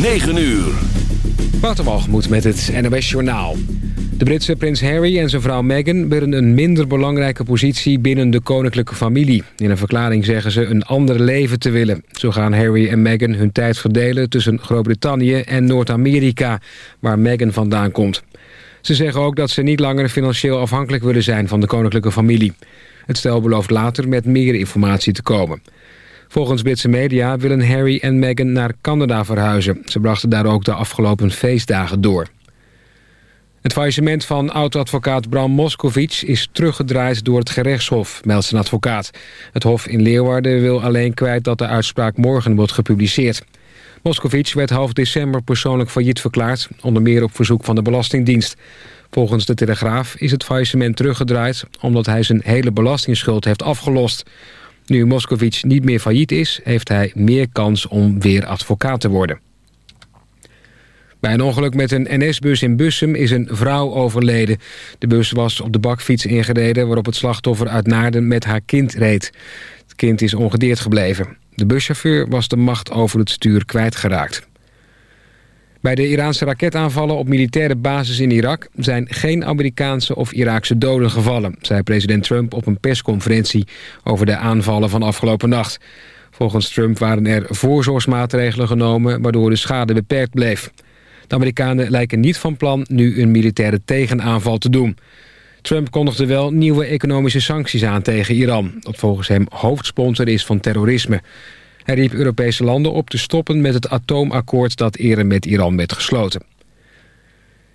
9 uur. Waterwalgemoed met het NOS Journaal. De Britse prins Harry en zijn vrouw Meghan willen een minder belangrijke positie binnen de koninklijke familie. In een verklaring zeggen ze een ander leven te willen. Zo gaan Harry en Meghan hun tijd verdelen tussen Groot-Brittannië en Noord-Amerika, waar Meghan vandaan komt. Ze zeggen ook dat ze niet langer financieel afhankelijk willen zijn van de koninklijke familie. Het stel belooft later met meer informatie te komen. Volgens Britse media willen Harry en Meghan naar Canada verhuizen. Ze brachten daar ook de afgelopen feestdagen door. Het faillissement van oud-advocaat Bram Moskovic is teruggedraaid door het gerechtshof, meldt zijn advocaat. Het hof in Leeuwarden wil alleen kwijt dat de uitspraak morgen wordt gepubliceerd. Moskovic werd half december persoonlijk failliet verklaard, onder meer op verzoek van de Belastingdienst. Volgens de Telegraaf is het faillissement teruggedraaid omdat hij zijn hele belastingsschuld heeft afgelost. Nu Moscovic niet meer failliet is, heeft hij meer kans om weer advocaat te worden. Bij een ongeluk met een NS-bus in Bussum is een vrouw overleden. De bus was op de bakfiets ingereden waarop het slachtoffer uit Naarden met haar kind reed. Het kind is ongedeerd gebleven. De buschauffeur was de macht over het stuur kwijtgeraakt. Bij de Iraanse raketaanvallen op militaire bases in Irak... zijn geen Amerikaanse of Iraakse doden gevallen... zei president Trump op een persconferentie... over de aanvallen van afgelopen nacht. Volgens Trump waren er voorzorgsmaatregelen genomen... waardoor de schade beperkt bleef. De Amerikanen lijken niet van plan nu een militaire tegenaanval te doen. Trump kondigde wel nieuwe economische sancties aan tegen Iran... dat volgens hem hoofdsponsor is van terrorisme... Hij riep Europese landen op te stoppen met het atoomakkoord dat eerder met Iran werd gesloten.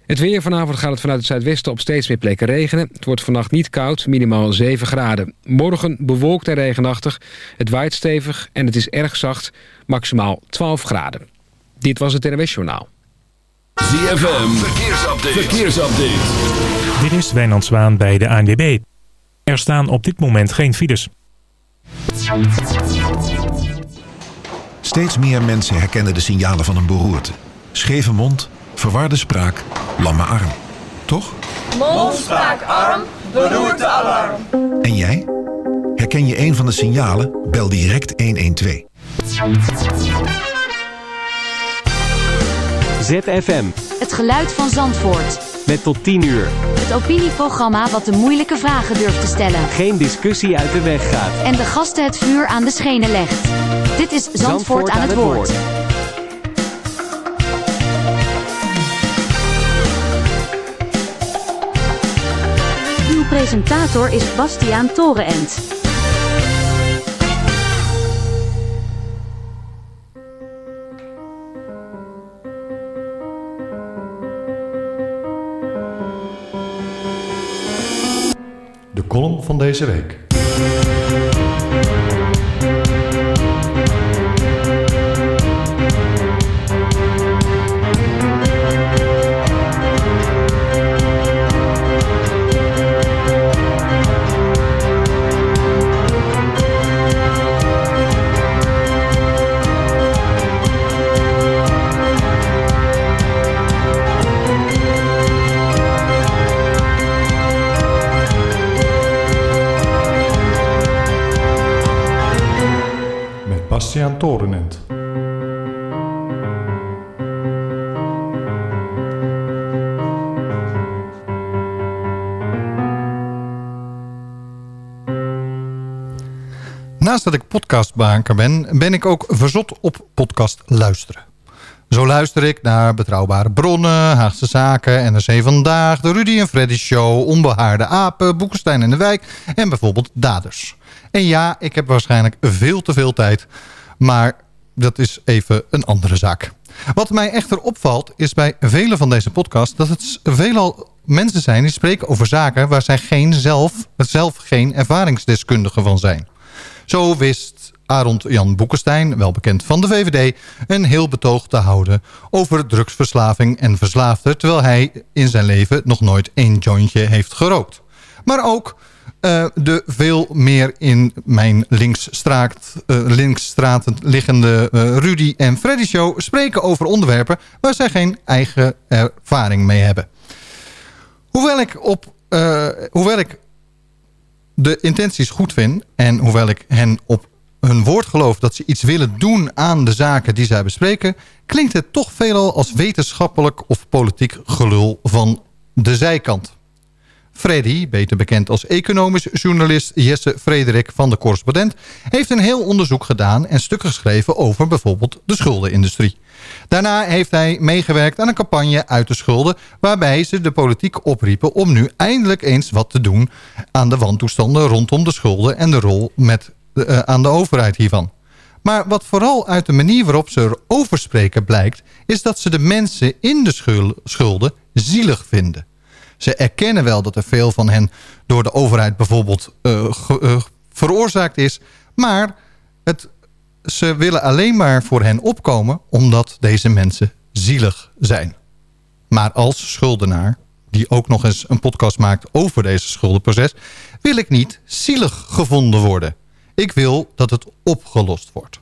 Het weer vanavond gaat het vanuit het zuidwesten op steeds meer plekken regenen. Het wordt vannacht niet koud, minimaal 7 graden. Morgen bewolkt en regenachtig. Het waait stevig en het is erg zacht, maximaal 12 graden. Dit was het NWS Journaal. ZFM, verkeersupdate. verkeersupdate. Dit is Wijnand Zwaan bij de ANWB. Er staan op dit moment geen files. Steeds meer mensen herkennen de signalen van een beroerte. Scheve mond, verwarde spraak, lamme arm. Toch? Mond, spraak, arm, beroerte, alarm. En jij? Herken je een van de signalen? Bel direct 112. ZFM. Het geluid van Zandvoort. Met tot 10 uur. Het opinieprogramma wat de moeilijke vragen durft te stellen. Geen discussie uit de weg gaat. En de gasten het vuur aan de schenen legt. Dit is Zandvoort, aan, het woord. Uw presentator is Bastiaan Torenent. Van deze week. Met Bastiaan Torenent. Naast dat ik podcastmaker ben, ben ik ook verzot op podcast luisteren. Zo luister ik naar Betrouwbare Bronnen, Haagse Zaken, NRC Vandaag, de Rudy en Freddy Show, Onbehaarde Apen, Boekenstein en de Wijk en bijvoorbeeld Daders. En ja, ik heb waarschijnlijk veel te veel tijd, maar dat is even een andere zaak. Wat mij echter opvalt is bij vele van deze podcasts dat het veelal mensen zijn die spreken over zaken waar zij geen zelf, zelf geen ervaringsdeskundige van zijn. Zo wist Arond Jan Boekenstein, wel bekend van de VVD... een heel betoog te houden over drugsverslaving en verslaafden... terwijl hij in zijn leven nog nooit één jointje heeft gerookt. Maar ook uh, de veel meer in mijn linksstraat, uh, linksstraat liggende uh, Rudy en Freddy Show... spreken over onderwerpen waar zij geen eigen ervaring mee hebben. Hoewel ik, op, hoewel ik de intenties goed vind... en hoewel ik hen op hun woord geloof dat ze iets willen doen aan de zaken die zij bespreken... klinkt het toch veelal als wetenschappelijk of politiek gelul van de zijkant. Freddy, beter bekend als economisch journalist Jesse Frederik van de Correspondent... heeft een heel onderzoek gedaan en stukken geschreven over bijvoorbeeld de schuldenindustrie. Daarna heeft hij meegewerkt aan een campagne uit de schulden... waarbij ze de politiek opriepen om nu eindelijk eens wat te doen... aan de wantoestanden rondom de schulden en de rol met, uh, aan de overheid hiervan. Maar wat vooral uit de manier waarop ze erover spreken blijkt... is dat ze de mensen in de schulden zielig vinden. Ze erkennen wel dat er veel van hen door de overheid bijvoorbeeld uh, uh, veroorzaakt is... maar het ze willen alleen maar voor hen opkomen omdat deze mensen zielig zijn. Maar als schuldenaar, die ook nog eens een podcast maakt over deze schuldenproces... wil ik niet zielig gevonden worden. Ik wil dat het opgelost wordt.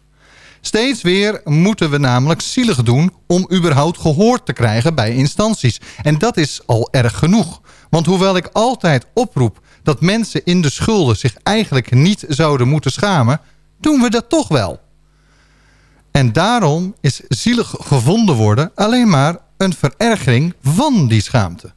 Steeds weer moeten we namelijk zielig doen om überhaupt gehoord te krijgen bij instanties. En dat is al erg genoeg. Want hoewel ik altijd oproep dat mensen in de schulden zich eigenlijk niet zouden moeten schamen... doen we dat toch wel. En daarom is zielig gevonden worden alleen maar een verergering van die schaamte.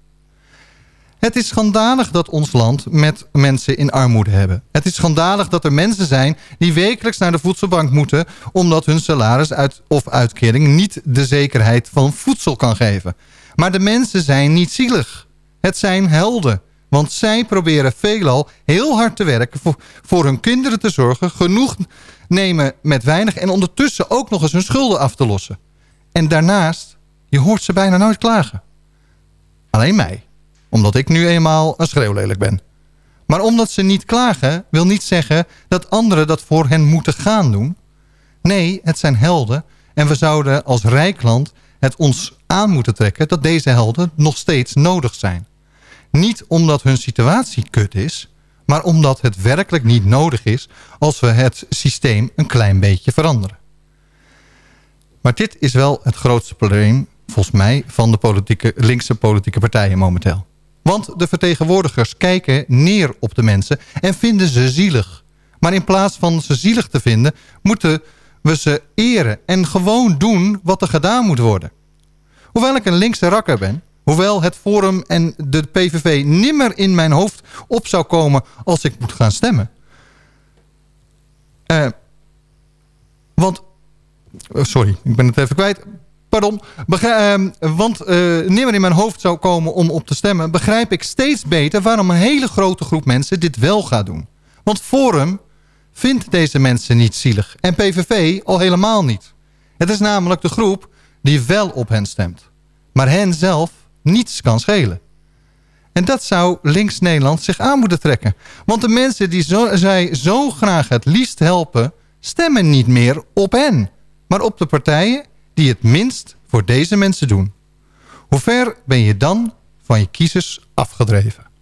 Het is schandalig dat ons land met mensen in armoede hebben. Het is schandalig dat er mensen zijn die wekelijks naar de voedselbank moeten... omdat hun salaris uit of uitkering niet de zekerheid van voedsel kan geven. Maar de mensen zijn niet zielig. Het zijn helden. Want zij proberen veelal heel hard te werken voor, voor hun kinderen te zorgen... genoeg nemen met weinig en ondertussen ook nog eens hun schulden af te lossen. En daarnaast, je hoort ze bijna nooit klagen. Alleen mij, omdat ik nu eenmaal een schreeuwlelijk ben. Maar omdat ze niet klagen, wil niet zeggen dat anderen dat voor hen moeten gaan doen. Nee, het zijn helden en we zouden als rijk land het ons aan moeten trekken dat deze helden nog steeds nodig zijn. Niet omdat hun situatie kut is, maar omdat het werkelijk niet nodig is als we het systeem een klein beetje veranderen. Maar dit is wel het grootste probleem, volgens mij, van de politieke, linkse politieke partijen momenteel. Want de vertegenwoordigers kijken neer op de mensen en vinden ze zielig. Maar in plaats van ze zielig te vinden, moeten we ze eren en gewoon doen wat er gedaan moet worden. Hoewel ik een linkse rakker ben, Hoewel het Forum en de PVV nimmer in mijn hoofd op zou komen als ik moet gaan stemmen. Uh, want, sorry, ik ben het even kwijt. Pardon. Uh, want uh, nimmer in mijn hoofd zou komen om op te stemmen... begrijp ik steeds beter waarom een hele grote groep mensen dit wel gaat doen. Want Forum vindt deze mensen niet zielig. En PVV al helemaal niet. Het is namelijk de groep die wel op hen stemt. Maar hen zelf niets kan schelen. En dat zou links Nederland zich aan moeten trekken. Want de mensen die zo, zij zo graag het liefst helpen... stemmen niet meer op hen. Maar op de partijen die het minst voor deze mensen doen. Hoe ver ben je dan van je kiezers afgedreven?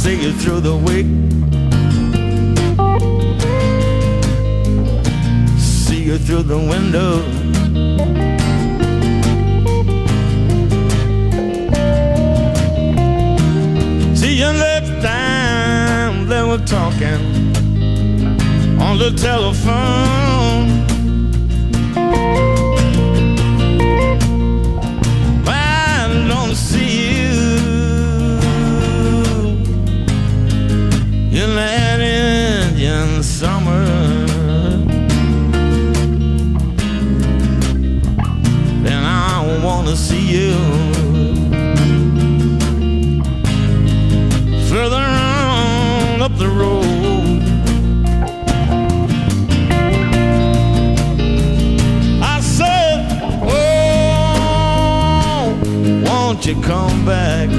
see you through the week. See you through the window. You next time they were talking on the telephone. The road. I said, Oh, won't you come back?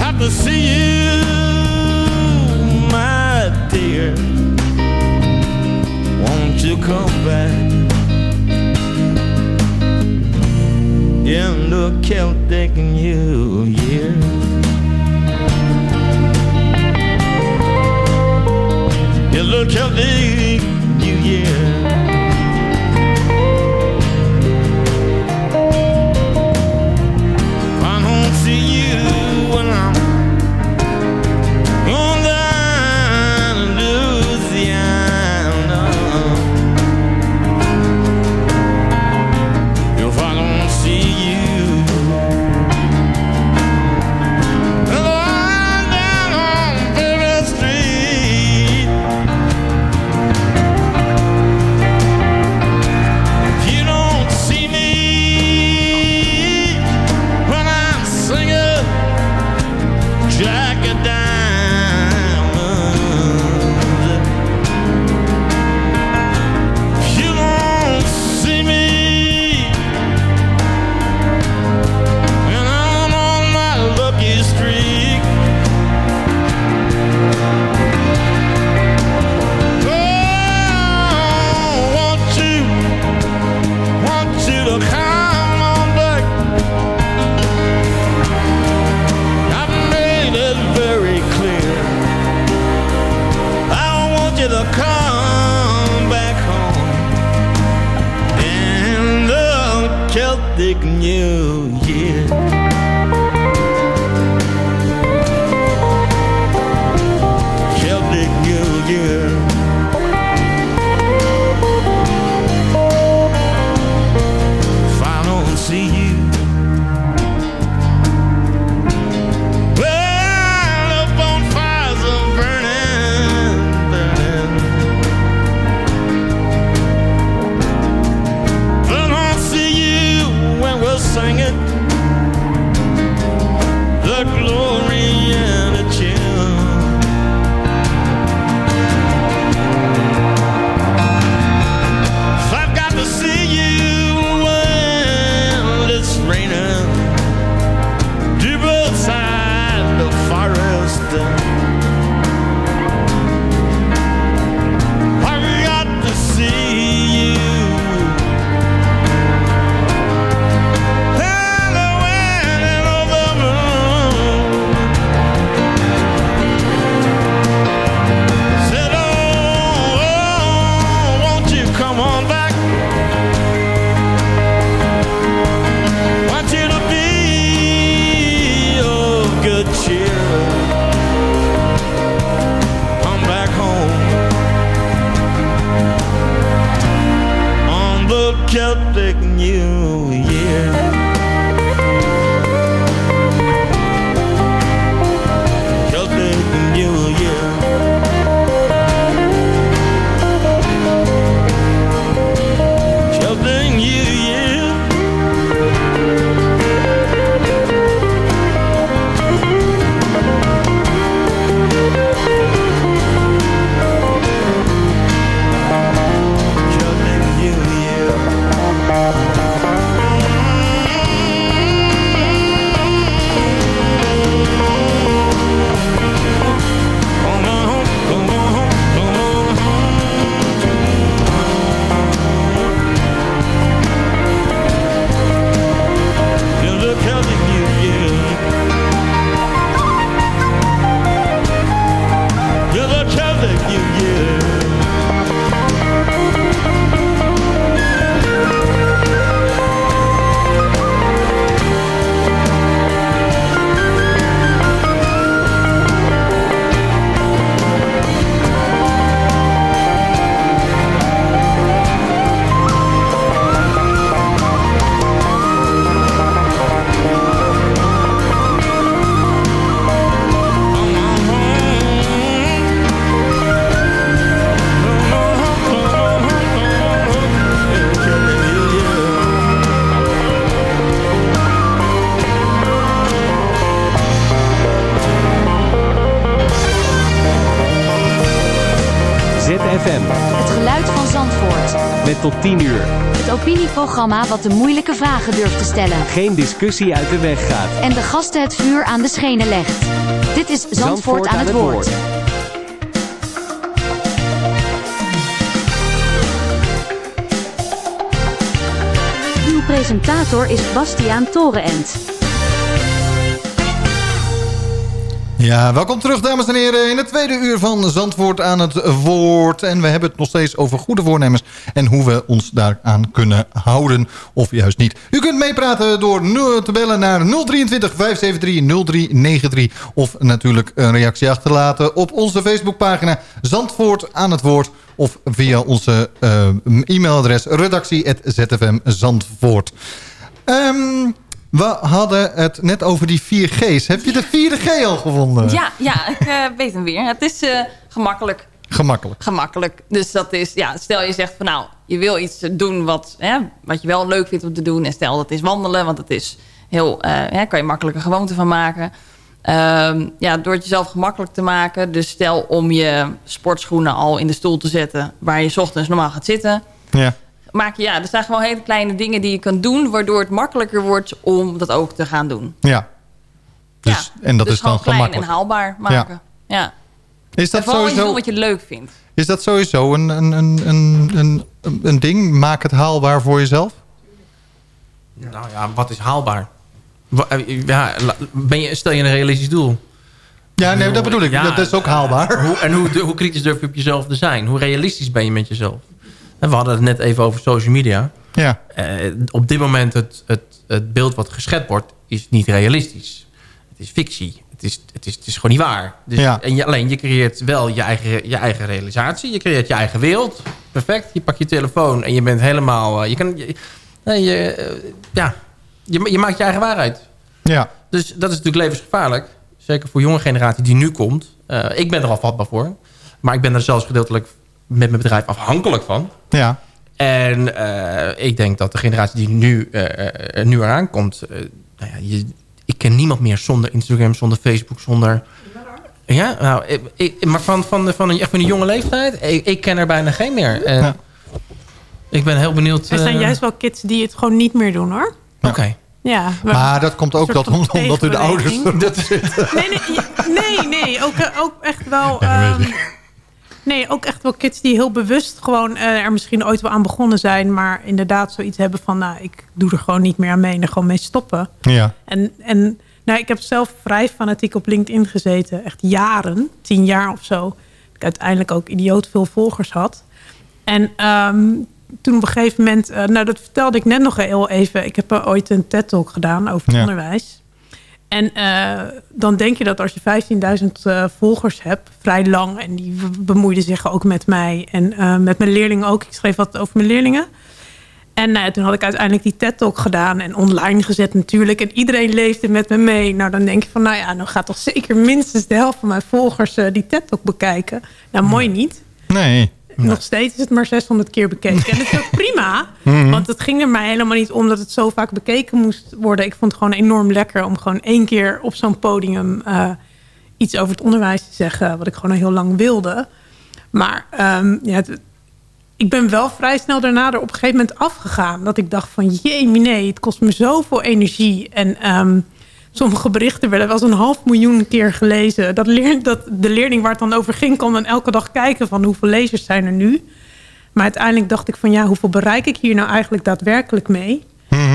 Have to see you my dear, won't you come back? In the Celtic New Year. look at me New Year. Wat de moeilijke vragen durft te stellen. Geen discussie uit de weg gaat. En de gasten het vuur aan de schenen legt. Dit is Zandvoort, aan, het woord. Uw presentator is Bastiaan Torenent. Ja, welkom terug dames en heren in het tweede uur van Zandvoort aan het woord. En we hebben het nog steeds over goede voornemens en hoe we ons daaraan kunnen houden of juist niet. U kunt meepraten door te bellen naar 023 573 0393 of natuurlijk een reactie achterlaten op onze Facebookpagina Zandvoort aan het woord of via onze eh, e-mailadres redactie.zfmzandvoort. Ehm we hadden het net over die 4G's. Heb je de 4G al gevonden? Ja, ja ik eh, weet hem weer. Het is eh, gemakkelijk. Gemakkelijk. Gemakkelijk. Dus dat is, ja, stel je zegt van nou, je wil iets doen wat, hè, wat je wel leuk vindt om te doen. En stel dat is wandelen, want het is heel, eh, hè, kan je makkelijk een gewoonte van maken. Ehm, ja, door het jezelf gemakkelijk te maken. Dus stel om je sportschoenen al in de stoel te zetten waar je 's ochtends normaal gaat zitten. Ja. Maak je, ja, er zijn gewoon hele kleine dingen die je kan doen, waardoor het makkelijker wordt om dat ook te gaan doen. Ja. Dus, en dat dus is dan gewoon klein en haalbaar maken. Ja. Is dat vooral sowieso- doen wat je leuk vindt. Is dat sowieso een, een, een, een, een, een ding? Maak het haalbaar voor jezelf? Nou ja, wat is haalbaar? Eh, Ja, ben je, stel je een realistisch doel? Ja, nee, dat bedoel ik. Dat is ook haalbaar. Hoe, en hoe, hoe kritisch durf je op jezelf te zijn? Hoe realistisch ben je met jezelf? En we hadden het net even over social media. Ja. Eh, op dit moment het, het, het beeld wat geschetst wordt is niet realistisch. Het is fictie. Het is, het is, het is gewoon niet waar. Dus, Ja. En je, alleen je creëert wel je eigen, je eigen realisatie. Je creëert je eigen wereld. Perfect. Je pakt je telefoon en je bent helemaal... eh, je kan, je, nee, je, eh, ja, je, je maakt je eigen waarheid. Ja. Dus dat is natuurlijk levensgevaarlijk. Zeker voor jonge generatie die nu komt. Eh, ik ben er al vatbaar voor. Maar ik ben er zelfs gedeeltelijk met mijn bedrijf afhankelijk van. Ja. En ik denk dat de generatie die nu, nu eraan komt... nou ja, je, ik ken niemand meer zonder Instagram, zonder Facebook, zonder... Ja, nou, ik, ik- maar van, van, van, een, echt van een jonge leeftijd, ik, ik ken er bijna geen meer. En Ik ben heel benieuwd... Er zijn eh, juist wel kids die het gewoon niet meer doen hoor. Oké. Ja, Maar dat komt ook dat, van omdat u de ouders tegenbeweging. erop zitten. Nee, nee, ja, nee, nee ook, eh, ook echt wel... Ja, ehm, nee, ook echt wel kids die heel bewust gewoon eh, er misschien ooit wel aan begonnen zijn... maar inderdaad zoiets hebben van... nou, ik doe er gewoon niet meer aan mee en er gewoon mee stoppen. Ja. En, en nou, ik heb zelf vrij fanatiek op LinkedIn gezeten. Echt jaren, tien jaar of zo. Ik uiteindelijk ook idioot veel volgers had. En ehm, toen op een gegeven moment... eh, nou, dat vertelde ik net nog heel even. Ik heb ooit een TED-talk gedaan over Ja. onderwijs. En eh, dan denk je dat als je 15.000 eh, volgers hebt, vrij lang... en die be- bemoeiden zich ook met mij en eh, met mijn leerlingen ook. Ik schreef wat over mijn leerlingen. En toen had ik uiteindelijk die TED-talk gedaan en online gezet natuurlijk. En iedereen leefde met me mee. Nou, dan denk je van, nou ja, dan gaat toch zeker minstens de helft van mijn volgers die TED-talk bekijken. Nou, mooi niet. Nee. Nog steeds is het maar 600 keer bekeken. En dat is ook prima. Mhm. Want het ging er mij helemaal niet om dat het zo vaak bekeken moest worden. Ik vond het gewoon enorm lekker om gewoon één keer op zo'n podium eh, iets over het onderwijs te zeggen. Wat ik gewoon al heel lang wilde. Maar ehm, ja, het- ik ben wel vrij snel daarna er op een gegeven moment afgegaan. Dat ik dacht van, jee, nee, het kost me zoveel energie. En ehm, sommige berichten werden wel eens een half miljoen keer gelezen. Dat, leer, dat de leerling waar het dan over ging, kon dan elke dag kijken van hoeveel lezers zijn er nu. Maar uiteindelijk dacht ik van, ja, hoeveel bereik ik hier nou eigenlijk daadwerkelijk mee?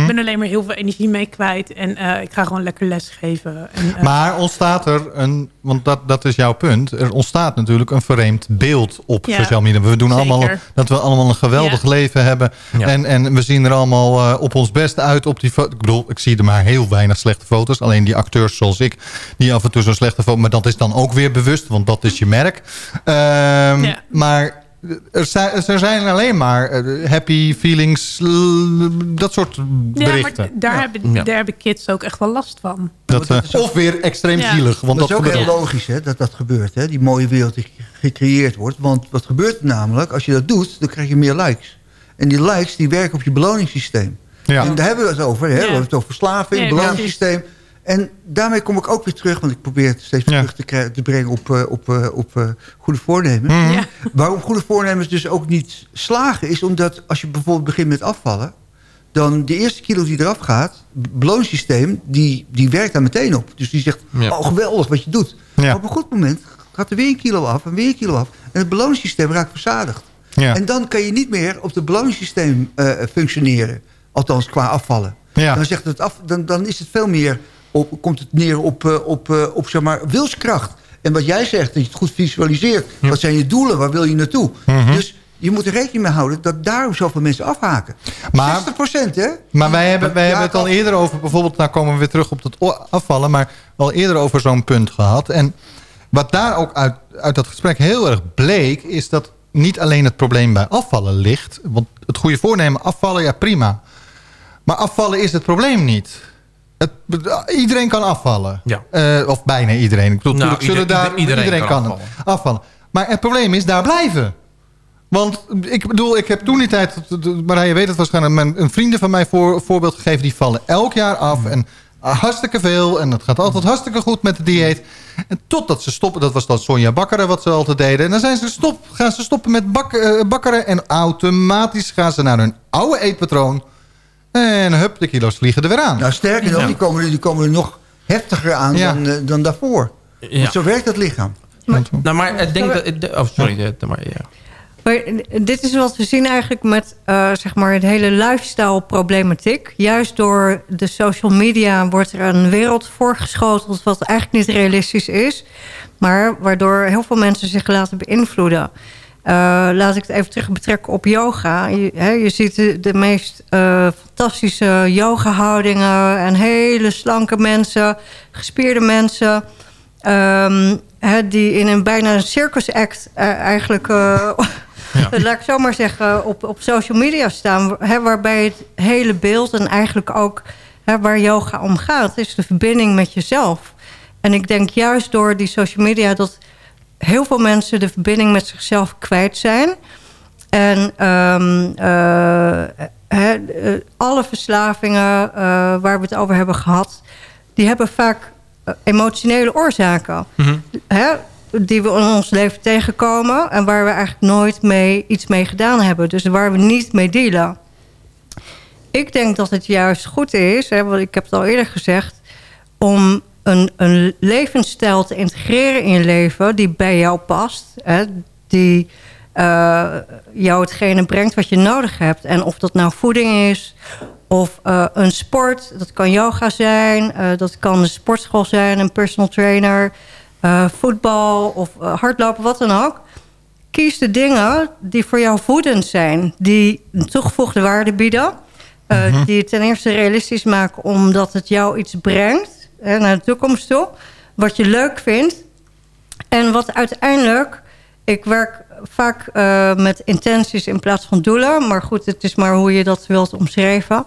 Ik ben alleen maar heel veel energie mee kwijt. En eh, ik ga gewoon lekker lesgeven. En, eh, Maar ontstaat er een, want dat, dat is jouw punt. Er ontstaat natuurlijk een verreemd beeld op Ja, sociale media. We doen zeker. allemaal dat we allemaal een geweldig Ja. leven hebben. En, en we zien er allemaal eh, op ons best uit op die foto. Ik bedoel, ik zie er maar heel weinig slechte foto's. Alleen die acteurs zoals ik, die af en toe zo'n slechte foto. Maar dat is dan ook weer bewust, want dat is je merk. Ehm, Ja. Maar er zijn, er zijn alleen maar eh, happy feelings, dat soort ja, berichten. maar daar, hebben, Ja. daar hebben kids ook echt wel last van. Dat, eh, of weer extreem Ja. zielig. Want dat dat, is ook gebeurt. heel logisch hè, dat dat gebeurt. Hè? Die mooie wereld die gecreëerd wordt. Want wat gebeurt er namelijk? Als je dat doet, dan krijg je meer likes. En die likes die werken op je beloningssysteem. Ja. En daar hebben we het over. Hè? Ja. We hebben het over verslaving, Ja, beloningssysteem. En daarmee kom ik ook weer terug, want ik probeer het steeds weer terug te, krijgen, te brengen op, eh, op, eh, op eh, goede voornemens. Mhm. Ja. Waarom goede voornemens dus ook niet slagen, is omdat als je bijvoorbeeld begint met afvallen, dan de eerste kilo die eraf gaat, het beloningssysteem, die, die werkt daar meteen op. Dus die zegt, Ja. oh geweldig wat je doet. Maar op een goed moment gaat er weer een kilo af en weer een kilo af. En het beloningssysteem raakt verzadigd. Ja. En dan kan je niet meer op het beloningssysteem eh, functioneren. Althans, qua afvallen. Ja. Dan, zegt het af, dan, dan is het veel meer op, komt het neer op, eh, op, eh, op zeg maar, wilskracht. En wat jij zegt, dat je het goed visualiseert. Wat zijn je doelen? Waar wil je naartoe? Mhm. Dus je moet er rekening mee houden dat daar zoveel mensen afhaken. Maar- 60% hè? Maar wij hebben, wij Ja, hebben het al eerder over, bijvoorbeeld, nou komen we weer terug op het afvallen, maar al eerder over zo'n punt gehad. En wat daar ook uit, uit dat gesprek heel erg bleek, is dat niet alleen het probleem bij afvallen ligt. Want het goede voornemen, afvallen, ja prima. Maar afvallen is het probleem niet. Het, iedereen kan afvallen. Ja. Eh, of bijna iedereen. Ik bedoel, Nou, ieder- daar, iedereen iedereen, kan kan, afvallen. afvallen. Maar het probleem is daar blijven. Want ik bedoel, ik heb toen die tijd... Marije weet het waarschijnlijk... Mijn, een vrienden van mij voor, voorbeeld gegeven... die vallen elk jaar af. En ah, hartstikke veel. En het gaat altijd hartstikke goed met de dieet. En totdat ze stoppen... Dat was dan Sonja Bakkeren wat ze altijd deden. En dan zijn ze stop, gaan ze stoppen met bak, eh, bakkeren. En automatisch gaan ze naar hun oude eetpatroon. En hup, de kilo's vliegen er weer aan. Nou, sterker nog, Ja. die, komen, er- die komen er nog heftiger aan Ja. dan, eh, dan daarvoor. Ja. Want zo werkt het lichaam. Nou, maar ik denk dat... de- Oh, sorry. maar, ja. Maar dit is wat we zien eigenlijk met eh, zeg maar het hele lifestyle problematiek. Juist door de social media wordt er een wereld voorgeschoteld... wat eigenlijk niet realistisch is. Maar waardoor heel veel mensen zich laten beïnvloeden. Eh, laat ik het even terug betrekken op yoga. Je, hè, je ziet de, de meest eh, fantastische yoga-houdingen... en hele slanke mensen, gespierde mensen... ehm, hè, die in een bijna een circus act eh, eigenlijk... eh, laat ik zo maar zeggen, op, op social media staan. Hè, waarbij het hele beeld en eigenlijk ook hè, waar yoga om gaat... is de verbinding met jezelf. En ik denk juist door die social media... dat heel veel mensen de verbinding met zichzelf kwijt zijn. En ehm, eh, eh, alle verslavingen eh, waar we het over hebben gehad... die hebben vaak emotionele oorzaken. Hè, die we in ons leven tegenkomen... en waar we eigenlijk nooit mee, iets mee gedaan hebben. Dus waar we niet mee dealen. Ik denk dat het juist goed is, hè, want ik heb het al eerder gezegd... om een, een levensstijl te integreren in je leven die bij jou past. Hè, die eh, jou hetgene brengt wat je nodig hebt. En of dat nou voeding is of eh, een sport. Dat kan yoga zijn, eh, dat kan een sportschool zijn, een personal trainer... voetbal of hardlopen, wat dan ook. Kies de dingen die voor jou voedend zijn. Die een toegevoegde waarde bieden. Mhm. Die het ten eerste realistisch maken omdat het jou iets brengt naar de toekomst toe. Wat je leuk vindt. En wat uiteindelijk... Ik werk vaak eh, met intenties in plaats van doelen. Maar goed, het is maar hoe je dat wilt omschrijven.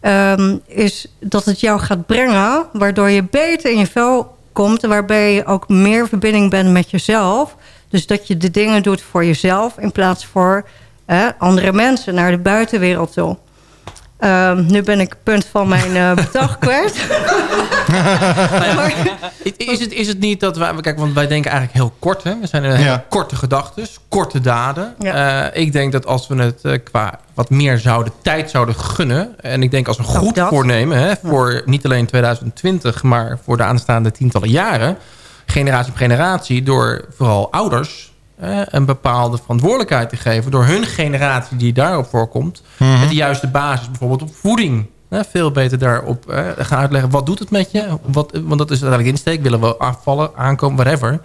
Ehm, is dat het jou gaat brengen... waardoor je beter in je vel komt... waarbij je ook meer verbinding bent met jezelf. Dus dat je de dingen doet voor jezelf... in plaats voor andere mensen naar de buitenwereld toe. Ehm, nu ben ik het punt van mijn eh betoog kwijt. Is het, is het niet dat wij... Kijk, want wij denken eigenlijk heel kort. Hè? We zijn een Ja. korte gedachten, korte daden. Ja. Eh, ik denk dat als we het eh, qua wat meer zouden, tijd zouden gunnen... en ik denk als een goed dat. voornemen... Hè, voor niet alleen 2020, maar voor de aanstaande tientallen jaren... generatie op generatie, door vooral ouders... eh, een bepaalde verantwoordelijkheid te geven... door hun generatie die daarop voorkomt... Mhm. met de juiste basis, bijvoorbeeld op voeding... hè, veel beter daarop eh, gaan uitleggen. Wat doet het met je? Wat, want dat is uiteindelijk insteek. Willen we afvallen, aankomen, whatever.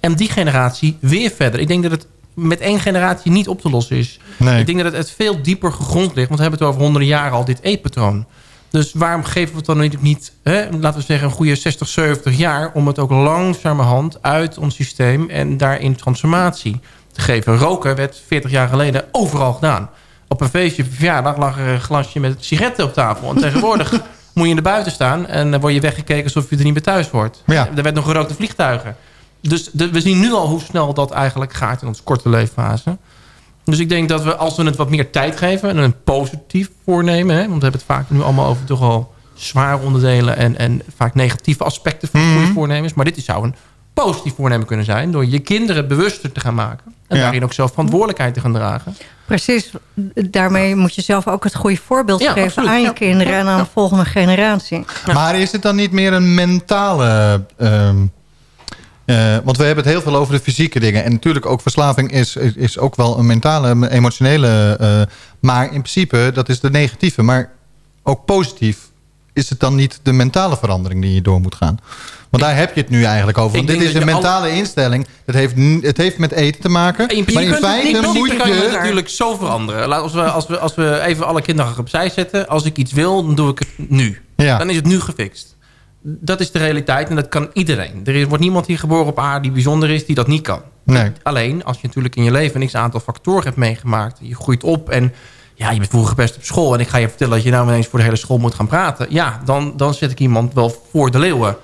En die generatie weer verder. Ik denk dat het met één generatie niet op te lossen is. Nee. Ik denk dat het, het veel dieper gegrond ligt. Want we hebben het over honderden jaren al, dit eetpatroon. Dus waarom geven we het dan niet, niet hè, laten we zeggen, een goede 60, 70 jaar... om het ook langzamerhand uit ons systeem en daarin transformatie te geven. Roken werd 40 jaar geleden overal gedaan. Op een feestje, verjaardag, lag er een glasje met sigaretten op tafel. En tegenwoordig moet je in de buiten staan... en dan word je weggekeken alsof je er niet meer thuis hoort. Ja. Er werd nog gerookte vliegtuigen. Dus de- we zien nu al hoe snel dat eigenlijk gaat in onze korte leeffase. Dus ik denk dat we, als we het wat meer tijd geven... en een positief voornemen... Hè, want we hebben het vaak nu allemaal over toch al zware onderdelen... en, en vaak negatieve aspecten van Mhm. goede voornemens. Maar dit zou een positief voornemen kunnen zijn... door je kinderen bewuster te gaan maken... en Ja. daarin ook zelf verantwoordelijkheid te gaan dragen. Precies, daarmee moet je zelf ook het goede voorbeeld Ja, geven absoluut. aan je Ja. kinderen en aan de volgende generatie. Maar is het dan niet meer een mentale... ehm, eh, want we hebben het heel veel over de fysieke dingen. En natuurlijk ook verslaving is, is, is ook wel een mentale, emotionele... eh, maar in principe, dat is de negatieve. Maar ook positief is het dan niet de mentale verandering die je door moet gaan. Want daar heb je het nu eigenlijk over. Want dit is een je mentale instelling. Het heeft, het heeft met eten te maken. Principe, maar in feite moet kan je je... natuurlijk zo veranderen. Laat, als, we, als, we, als we even alle kinderen opzij zetten. Als ik iets wil, dan doe ik het nu. Ja. Dan is het nu gefixt. Dat is de realiteit en dat kan iedereen. Er is- wordt niemand hier geboren op aarde die bijzonder is, die dat niet kan. Nee. Alleen, als je natuurlijk in je leven een x-aantal factoren hebt meegemaakt. Je groeit op en ja, je bent vroeger gepest op school... en ik ga je vertellen dat je nou ineens voor de hele school moet gaan praten. Ja, dan, dan zet ik iemand wel voor de leeuwen.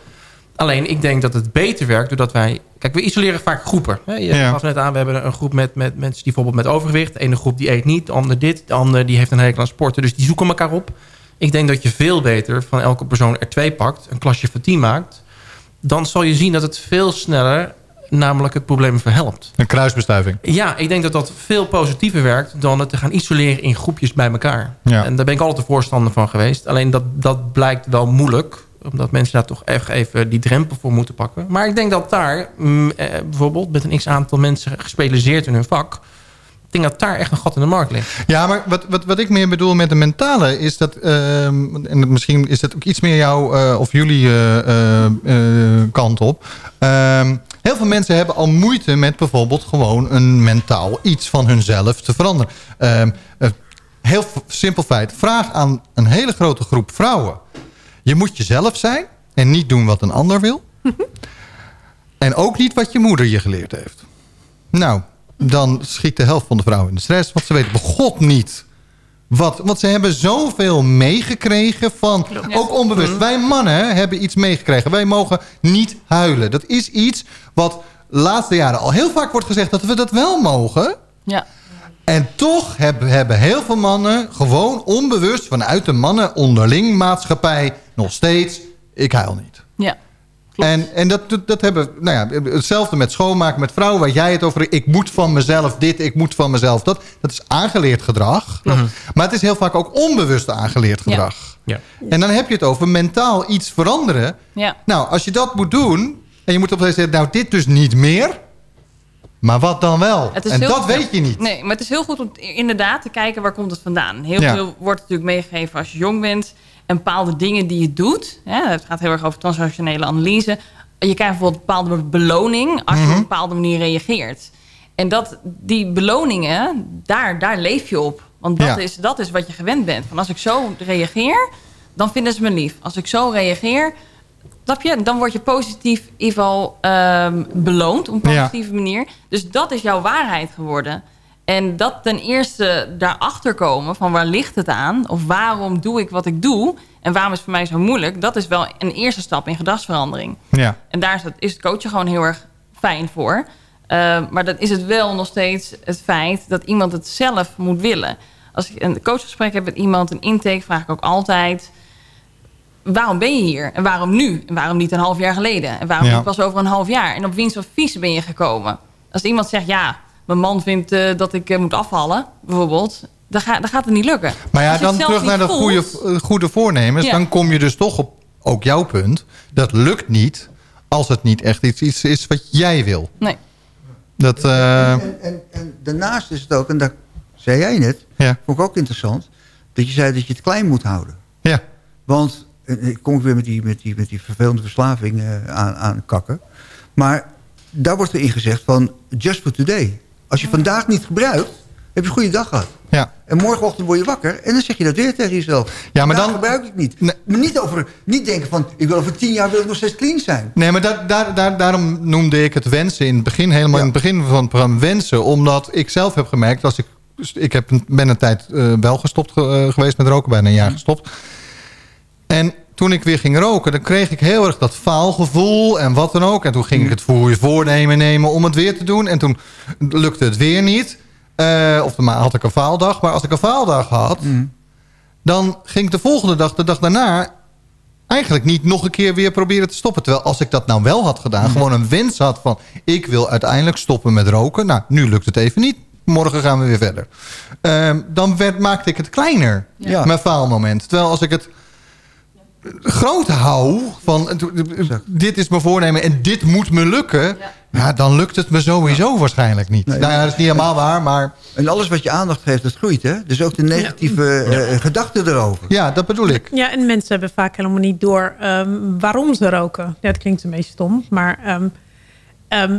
Alleen, ik denk dat het beter werkt doordat wij... Kijk, we isoleren vaak groepen. Hè? Je Ja. gaf net aan, we hebben een groep met, met mensen die bijvoorbeeld met overgewicht. De ene groep die eet niet, de andere dit. De andere die heeft een hekel aan sporten. Dus die zoeken elkaar op. Ik denk dat je veel beter van elke persoon er twee pakt. Een klasje van tien maakt. Dan zal je zien dat het veel sneller namelijk het probleem verhelpt. Een kruisbestuiving. Ja, ik denk dat dat veel positiever werkt dan het te gaan isoleren in groepjes bij elkaar. Ja. En daar ben ik altijd de voorstander van geweest. Alleen dat, dat blijkt wel moeilijk. Omdat mensen daar toch echt even die drempel voor moeten pakken. Maar ik denk dat daar mm, eh, bijvoorbeeld met een x-aantal mensen gespecialiseerd in hun vak... ik denk dat daar echt een gat in de markt ligt. Ja, maar wat, wat, wat ik meer bedoel met de mentale is dat... ehm, en misschien is dat ook iets meer jouw eh, of jullie eh, eh, kant op. Ehm, Heel veel mensen hebben al moeite met bijvoorbeeld gewoon een mentaal iets van hunzelf te veranderen. Ehm, eh, heel simpel feit. Vraag aan een hele grote groep vrouwen. Je moet jezelf zijn en niet doen wat een ander wil. en ook niet wat je moeder je geleerd heeft. Nou, dan schiet de helft van de vrouwen in de stress. Want ze weten begot niet wat. Want ze hebben zoveel meegekregen van... Ook onbewust. Wij mannen hebben iets meegekregen. Wij mogen niet huilen. Dat is iets wat de laatste jaren al heel vaak wordt gezegd... dat we dat wel mogen. Ja. En toch hebben, hebben heel veel mannen gewoon onbewust... vanuit de mannen onderling maatschappij nog steeds... ik huil niet. En, en dat, dat, hebben, nou ja, hetzelfde met schoonmaken met vrouwen, waar jij het over, ik moet van mezelf dit, ik moet van mezelf dat. Dat is aangeleerd gedrag. Maar het is heel vaak ook onbewust aangeleerd gedrag. Ja. En dan heb je het over mentaal iets veranderen. Ja. Nou, als je dat moet doen, en je moet opeens zeggen, nou dit dus niet meer. Maar wat dan wel? En dat goed- weet je niet. Nee, maar het is heel goed om inderdaad te kijken waar komt het vandaan. Heel Ja. veel wordt natuurlijk meegegeven als je jong bent. En bepaalde dingen die je doet. Hè, het gaat heel erg over transactionele analyse. Je krijgt bijvoorbeeld een bepaalde beloning als je Mhm. op een bepaalde manier reageert. En dat, die beloningen, daar, daar leef je op. Want dat, Ja. is, dat is wat je gewend bent. Van als ik zo reageer, dan vinden ze me lief. Als ik zo reageer, snap je? Dan word je positief in ieder geval ehm, beloond op een Ja. positieve manier. Dus dat is jouw waarheid geworden. En dat ten eerste daarachter komen van waar ligt het aan? Of waarom doe ik wat ik doe? En waarom is het voor mij zo moeilijk? Dat is wel een eerste stap in gedragsverandering. Ja. En daar is het, is het coachen gewoon heel erg fijn voor. Uh, maar dan is het wel nog steeds het feit dat iemand het zelf moet willen. Als ik een coachgesprek heb met iemand, een intake, vraag ik ook altijd... waarom ben je hier? En waarom nu? En waarom niet een half jaar geleden? En waarom Ja. niet pas over een half jaar? En op winst of vies ben je gekomen? Als iemand zegt, ja, mijn man vindt uh, dat ik uh, moet afvallen, bijvoorbeeld... Dan, ga, dan gaat het niet lukken. Maar ja, dan terug naar de goede, voelt- eh, goede voornemens. Ja. Dan kom je dus toch op ook jouw punt. Dat lukt niet als het niet echt iets, iets is wat jij wil. Nee. Dat, eh, En, en, en daarnaast is het ook, en dat zei jij net, Ja. vond ik ook interessant, dat je zei dat je het klein moet houden. Ja. Want, eh, ik kom weer met die, met die, met die vervelende verslaving eh, aan, aan kakken. Maar daar wordt er in gezegd van, just for today. Als je vandaag niet gebruikt, heb je een goede dag gehad. Ja. En morgenochtend word je wakker en dan zeg je dat weer tegen jezelf. Ja, maar dan- gebruik ik niet. Maar niet, over, niet denken van, ik wil over tien jaar wil ik nog steeds clean zijn. Nee, maar daar, daar, daar, daarom noemde ik het wensen in het begin, helemaal in het begin van het programma wensen. Omdat ik zelf heb gemerkt, als ik, ik heb, ben een tijd eh, wel gestopt ge- eh, geweest met roken, bijna een jaar gestopt. En toen ik weer ging roken, dan kreeg ik heel erg dat faalgevoel en wat dan ook. En toen ging ik het voor voornemen nemen om het weer te doen. En toen lukte het weer niet. Eh, of dan had ik een faaldag. Maar als ik een faaldag had, dan ging ik de volgende dag, de dag daarna eigenlijk niet nog een keer weer proberen te stoppen. Terwijl als ik dat nou wel had gedaan, gewoon een wens had van... ik wil uiteindelijk stoppen met roken. Nou, nu lukt het even niet. Morgen gaan we weer verder. Ehm, dan werd, maakte ik het kleiner, Ja. mijn faalmoment. Terwijl als ik het groot hou, van dit is mijn voornemen en dit moet me lukken... Ja. dan lukt het me sowieso waarschijnlijk niet. Nee. nou ja, dat is niet helemaal waar, maar En alles wat je aandacht geeft, dat groeit, hè? Dus ook de negatieve eh, gedachten erover. ja, dat bedoel ik. Ja, en mensen hebben vaak helemaal niet door ehm, waarom ze roken. Ja, dat klinkt een beetje stom, maar ehm, ehm,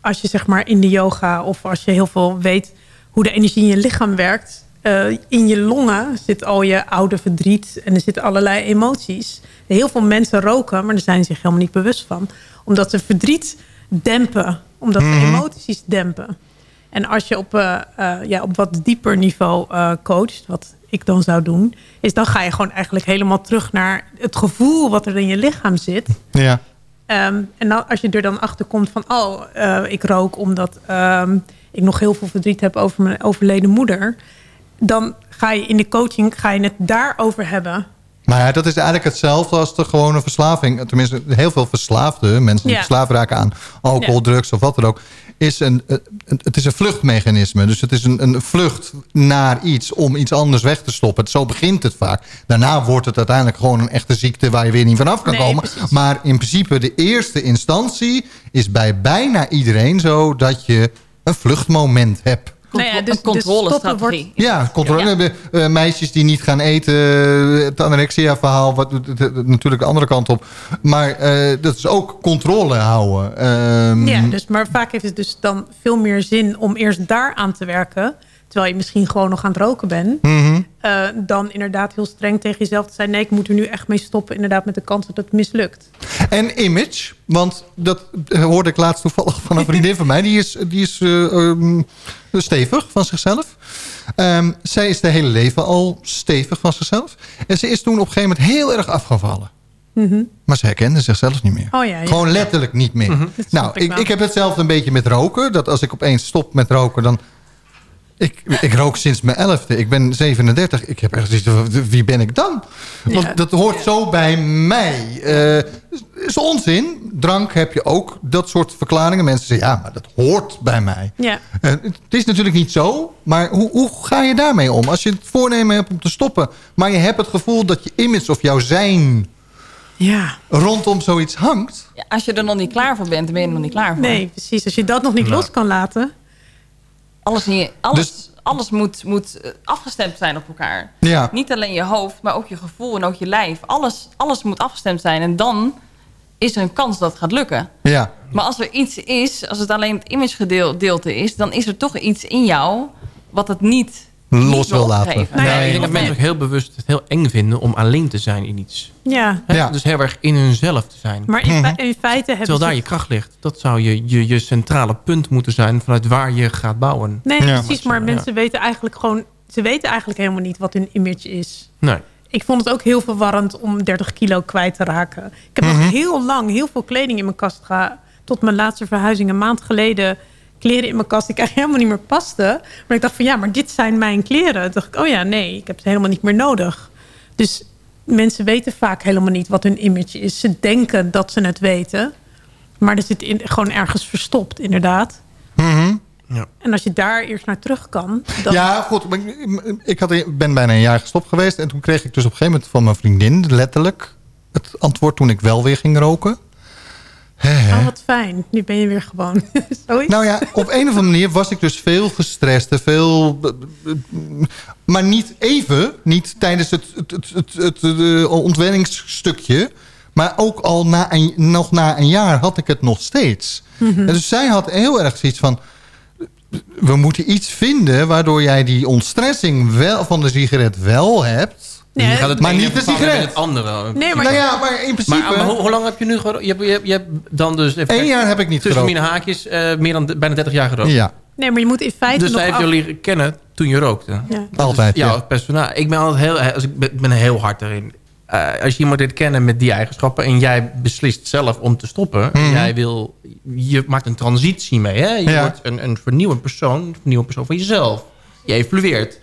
als je zeg maar in de yoga of als je heel veel weet hoe de energie in je lichaam werkt, eh, in je longen zit al je oude verdriet en er zitten allerlei emoties. Heel veel mensen roken, maar daar zijn ze zich helemaal niet bewust van, omdat ze verdriet dempen, omdat ze Mhm. emoties dempen. En als je op, eh, eh, ja, op wat dieper niveau coacht, wat ik dan zou doen, is dan ga je gewoon eigenlijk helemaal terug naar het gevoel wat er in je lichaam zit. Ja. Ehm, en dan, als je er dan achter komt van, oh, ik rook omdat ehm, ik nog heel veel verdriet heb over mijn overleden moeder. Dan ga je in de coaching ga je het daarover hebben. Maar ja, dat is eigenlijk hetzelfde als de gewone verslaving. Tenminste, heel veel verslaafden, mensen die Ja. verslaafd raken aan alcohol, Ja. drugs of wat dan ook. Is een, een- het is een vluchtmechanisme. Dus het is een, een vlucht naar iets om iets anders weg te stoppen. Zo begint het vaak. Daarna wordt het uiteindelijk gewoon een echte ziekte waar je weer niet vanaf kan Nee, komen. precies. Maar in principe de eerste instantie is bij bijna iedereen zo dat je een vluchtmoment hebt. Contro- Nou ja, dus- een controlestrategie. Ja, controle. Ja. We hebben, eh, meisjes die niet gaan eten. eh, Het anorexia-verhaal. Wat, natuurlijk de andere kant op. Maar eh, dat is ook controle houden. Ehm, Ja, dus, maar vaak heeft het dus dan veel meer zin om eerst daar aan te werken. Terwijl je misschien gewoon nog aan het roken bent. mhm. Eh, dan inderdaad heel streng tegen jezelf te zijn. Nee, ik moet er nu echt mee stoppen. Inderdaad met de kans dat het mislukt. En image. Want dat eh, hoorde ik laatst toevallig van een vriendin van mij. Die is, die is eh, ehm, stevig van zichzelf. Ehm, zij is de hele leven al stevig van zichzelf. En ze is toen op een gegeven moment heel erg afgevallen. Mhm. Maar ze herkende zichzelf niet meer. Oh ja, ja. Gewoon letterlijk niet meer. Snap Nou, ik ik heb hetzelfde een beetje met roken. Dat als ik opeens stop met roken, dan... Ik, ik rook sinds mijn elfde. Ik ben 37. Ik heb echt zoiets van, wie ben ik dan? Want Ja. dat hoort zo bij mij. Eh is onzin. Drank heb je ook. Dat soort verklaringen. Mensen zeggen, ja, maar dat hoort bij mij. Ja. Eh, het is natuurlijk niet zo. Maar hoe, hoe ga je daarmee om? Als je het voornemen hebt om te stoppen... maar je hebt het gevoel dat je image of jouw zijn... Ja. rondom zoiets hangt... Ja, als je er nog niet klaar voor bent, dan ben je er nog niet klaar voor. Nee, precies. Als je dat nog niet Nou. los kan laten. Alles, in je, alles, Dus- alles moet, moet eh, afgestemd zijn op elkaar. Ja. Niet alleen je hoofd, maar ook je gevoel en ook je lijf. Alles, alles moet afgestemd zijn. En dan is er een kans dat het gaat lukken. Ja. Maar als er iets is, als het alleen het imagegedeelte is... dan is er toch iets in jou wat het niet, Los wil laten. opgeven. Nee, Nee. ik denk dat mensen ook heel bewust het heel eng vinden om alleen te zijn in iets. Ja. Dus heel erg in hunzelf te zijn. Maar in, fe- in feite hebben Terwijl daar je kracht ligt. Dat zou je, je, je centrale punt moeten zijn vanuit waar je gaat bouwen. Nee, Ja. precies. Maar mensen weten eigenlijk gewoon... Ze weten eigenlijk helemaal niet wat hun image is. Nee. Ik vond het ook heel verwarrend om 30 kilo kwijt te raken. Ik heb nog heel lang heel veel kleding in mijn kast gehad. Tot mijn laatste verhuizing een maand geleden. Kleren in mijn kast die eigenlijk helemaal niet meer pasten. Maar ik dacht van ja, maar dit zijn mijn kleren. Toen dacht ik, oh ja, nee, ik heb het helemaal niet meer nodig. Dus mensen weten vaak helemaal niet wat hun image is. Ze denken dat ze het weten. Maar er zit in, gewoon ergens verstopt, inderdaad. Mhm. En als je daar eerst naar terug kan... Dan... Ja, goed. ik- Ik had, ik ben bijna een jaar gestopt geweest. En toen kreeg ik dus op een gegeven moment van mijn vriendin... letterlijk het antwoord toen ik wel weer ging roken. Hè. Oh, wat fijn. Nu ben je weer gewoon. Nou ja, op een of andere manier was ik dus veel gestrest. Veel, maar niet even. Niet tijdens het, het, het, het, het, eh, ontwenningsstukje. Maar ook al na een, nog na een jaar had ik het nog steeds. Mhm. En dus zij had heel erg zoiets van... We moeten iets vinden waardoor jij die ontstressing wel, van de sigaret wel hebt. Nee, je gaat het maar niet de sigaret. het andere. Nee, maar- nou ja, maar in principe... Maar, maar hoe, hoe lang heb je nu gerookt? Je, hebt- je, hebt- je hebt dan dus... Even Eén kijken, jaar heb ik niet Tussen gerookt. mine haakjes eh, meer dan de- bijna 30 jaar gerookt. Ja, Nee, maar je moet in feite Dus nog zij heeft af- leren kennen toen je rookte. Ja. altijd. Ja, Ja. als personage. Ik ben altijd heel, als ik ben, ben heel hard erin. Eh, als je iemand leert kennen met die eigenschappen... en jij beslist zelf om te stoppen... Mhm. jij wil, je maakt een transitie mee. Hè? Je Ja. wordt een, een vernieuwend persoon. Een vernieuwend persoon van jezelf. Je evolueert.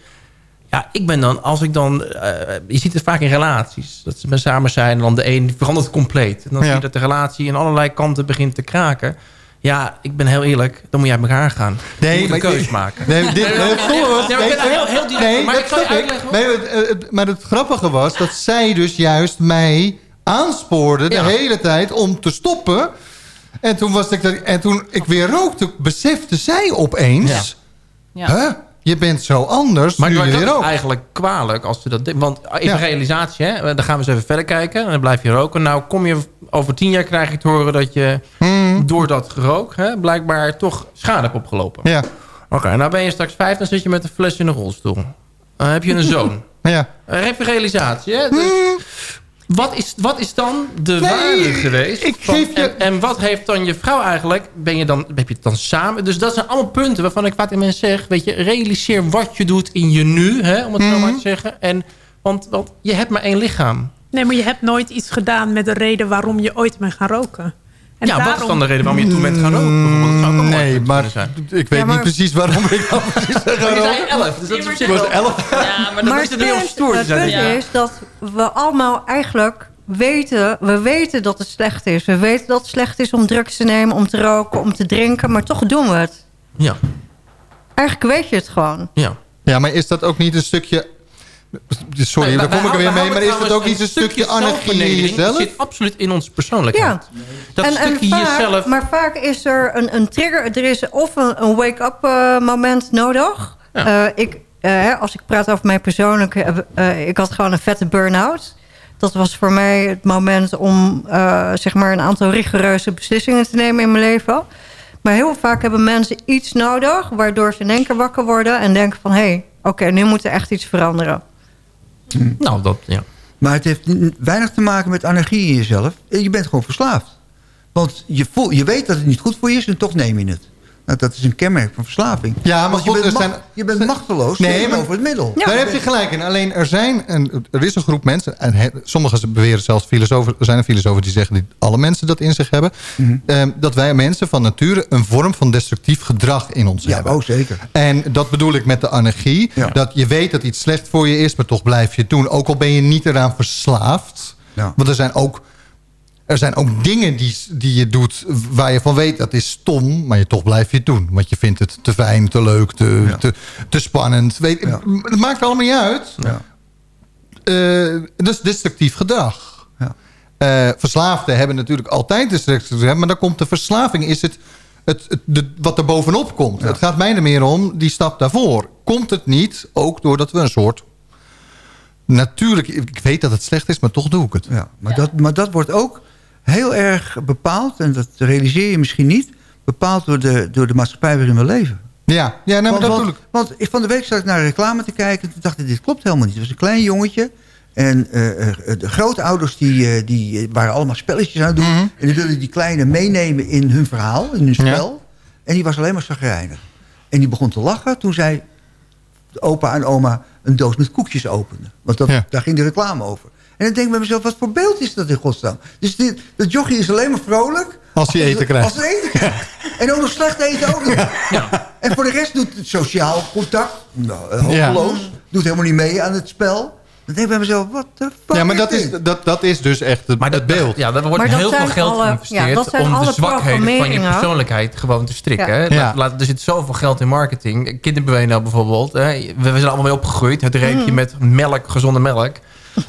Ja, ik ben dan, als ik dan... eh, je ziet het vaak in relaties. Dat ze samen zijn en dan de een verandert compleet. En dan Ja. zie je dat de relatie in allerlei kanten begint te kraken. Ja, ik ben heel eerlijk. Dan moet je uit elkaar gaan. Nee, je moet een keus maken. Nee, dit, nee, dat snap maar het, het- maar het grappige was dat zij dus juist mij aanspoorde de Ja. hele tijd om te stoppen. En toen, was ik er, en toen ik weer rookte, besefte zij opeens... Ja. Huh? Je bent zo anders Maar nu dat je rookt. eigenlijk kwalijk als ze dat. Want Ja. realisatie, hè? dan gaan we eens even verder kijken. En dan blijf je roken. Nou, kom je over tien jaar krijg je te horen dat je Hmm. door dat gerook... Hè, blijkbaar toch schade hebt opgelopen. Ja, Oké, nou ben je straks vijf, dan zit je met een fles in een rolstoel. Dan heb je een zoon. ja. Uh, even realisatie, hè? Dus, wat, is, wat is dan de waarde geweest? ik van- geef je- en, en wat heeft dan je vrouw eigenlijk? Ben je dan, heb je het dan samen? Dus dat zijn allemaal punten waarvan ik vaak in mensen zeg... weet je, realiseer wat je doet in je nu, hè, om het zo Mhm. maar te zeggen. En, want, want je hebt maar één lichaam. Nee, maar je hebt nooit iets gedaan met de reden waarom je ooit bent gaan roken. En ja, wat is dan de reden waarom je toen bent gaan roken? Bijvoorbeeld? Dat zou ook een mooi Nee, maar zijn. ik weet Ja, maar- niet precies waarom ik dan precies ben gaan Maar je zei roken. elf, dus dat is op zich Ik was wel- elf. Ja, maar dat Maar is het heel stoer het punt Ja. is dat we allemaal eigenlijk weten... we weten dat het slecht is. We weten dat het slecht is om drugs te nemen, om te roken, om te drinken. Maar toch doen we het. Ja, Eigenlijk weet je het gewoon. ja. Ja, maar is dat ook niet een stukje Sorry, Nee, daar kom ik er weer mee. Maar is dat ook niet een stukje anarchie in jezelf? zit absoluut in onze persoonlijkheid. Dat en, stukje en vaak, jezelf... Maar vaak is er een, een trigger. Er is of een, een wake-up eh, moment nodig. Ja. Eh, ik, eh, hè, als ik praat over mijn persoonlijke... eh, ik had gewoon een vette burn-out. Dat was voor mij het moment om eh, zeg maar een aantal rigoureuze beslissingen te nemen in mijn leven. Maar heel vaak hebben mensen iets nodig... waardoor ze in één keer wakker worden en denken van... hé, hey, oké, nu moet er echt iets veranderen. Nou, dat, ja. Maar het heeft weinig te maken met anarchie in jezelf. Je bent gewoon verslaafd. Want je, voel, je weet dat het niet goed voor je is en toch neem je het. Nou, dat is een kenmerk van verslaving. Ja, maar Want je goed, bent, er zijn- je bent machteloos Nee, maar- over het middel. Daar heb je gelijk in. Alleen er, zijn een, er is een groep mensen... en he- sommigen beweren zelfs filosofen... er zijn filosofen die zeggen dat alle mensen dat in zich hebben... Mhm. ehm, dat wij mensen van nature een vorm van destructief gedrag in ons Ja, hebben. oh zeker. En dat bedoel ik met de anarchie. Ja. Dat je weet dat iets slecht voor je is, maar toch blijf je het doen. Ook al ben je niet eraan verslaafd. Ja. Want er zijn ook... Er zijn ook dingen die, die je doet waar je van weet dat is stom, maar je toch blijf je het doen. Want je vindt het te fijn, te leuk, te, Ja. te, te spannend. Weet, Ja. Het maakt allemaal niet uit. Ja. Eh, dat is destructief gedrag. Ja. Eh, verslaafden hebben natuurlijk altijd destructief gedrag. Maar dan komt de verslaving, is het, het, het de, wat er bovenop komt. Het gaat mij er meer om, die stap daarvoor. Komt het niet, ook doordat we een soort... Natuurlijk, ik weet dat het slecht is, maar toch doe ik het. Ja, maar, Dat, maar dat wordt ook heel erg bepaald... en dat realiseer je misschien niet... bepaald door de, door de maatschappij waarin we leven. Ja, ja maar want, dat want, ik. want van de week zat ik naar reclame te kijken... en toen dacht ik, dit klopt helemaal niet. Het was een klein jongetje... En eh, de grootouders die, eh, die waren allemaal spelletjes aan het doen. Mhm. En die wilden die kleine meenemen in hun verhaal, in hun spel. En die was alleen maar zagrijnig. En die begon te lachen toen zij opa en oma een doos met koekjes openden. Want dat, Ja. daar ging de reclame over. En dan denk ik bij mezelf, wat voor beeld is dat in godsnaam? Dus dit, dat jochie is alleen maar vrolijk... Als hij eten krijgt. Als hij eten krijgt. En ook nog slecht eten ook nog. En voor de rest doet het sociaal contact, nou, eh, hopeloos. Doet helemaal niet mee aan het spel. Dan denk ik bij mezelf, wat de fuck Ja, maar dat is, dat, dat is dus echt het, Maar dat, het beeld. Ja, daar wordt Maar heel veel geld alle- geïnvesteerd ja, om de alle zwakheden van je persoonlijkheid gewoon te strikken. Ja. hè. Ja. Laat- laat- er zit zoveel geld in marketing. Kinderbewegen bijvoorbeeld. Hè. We, we zijn allemaal mee opgegroeid. Het reepje Mm. met melk, gezonde melk.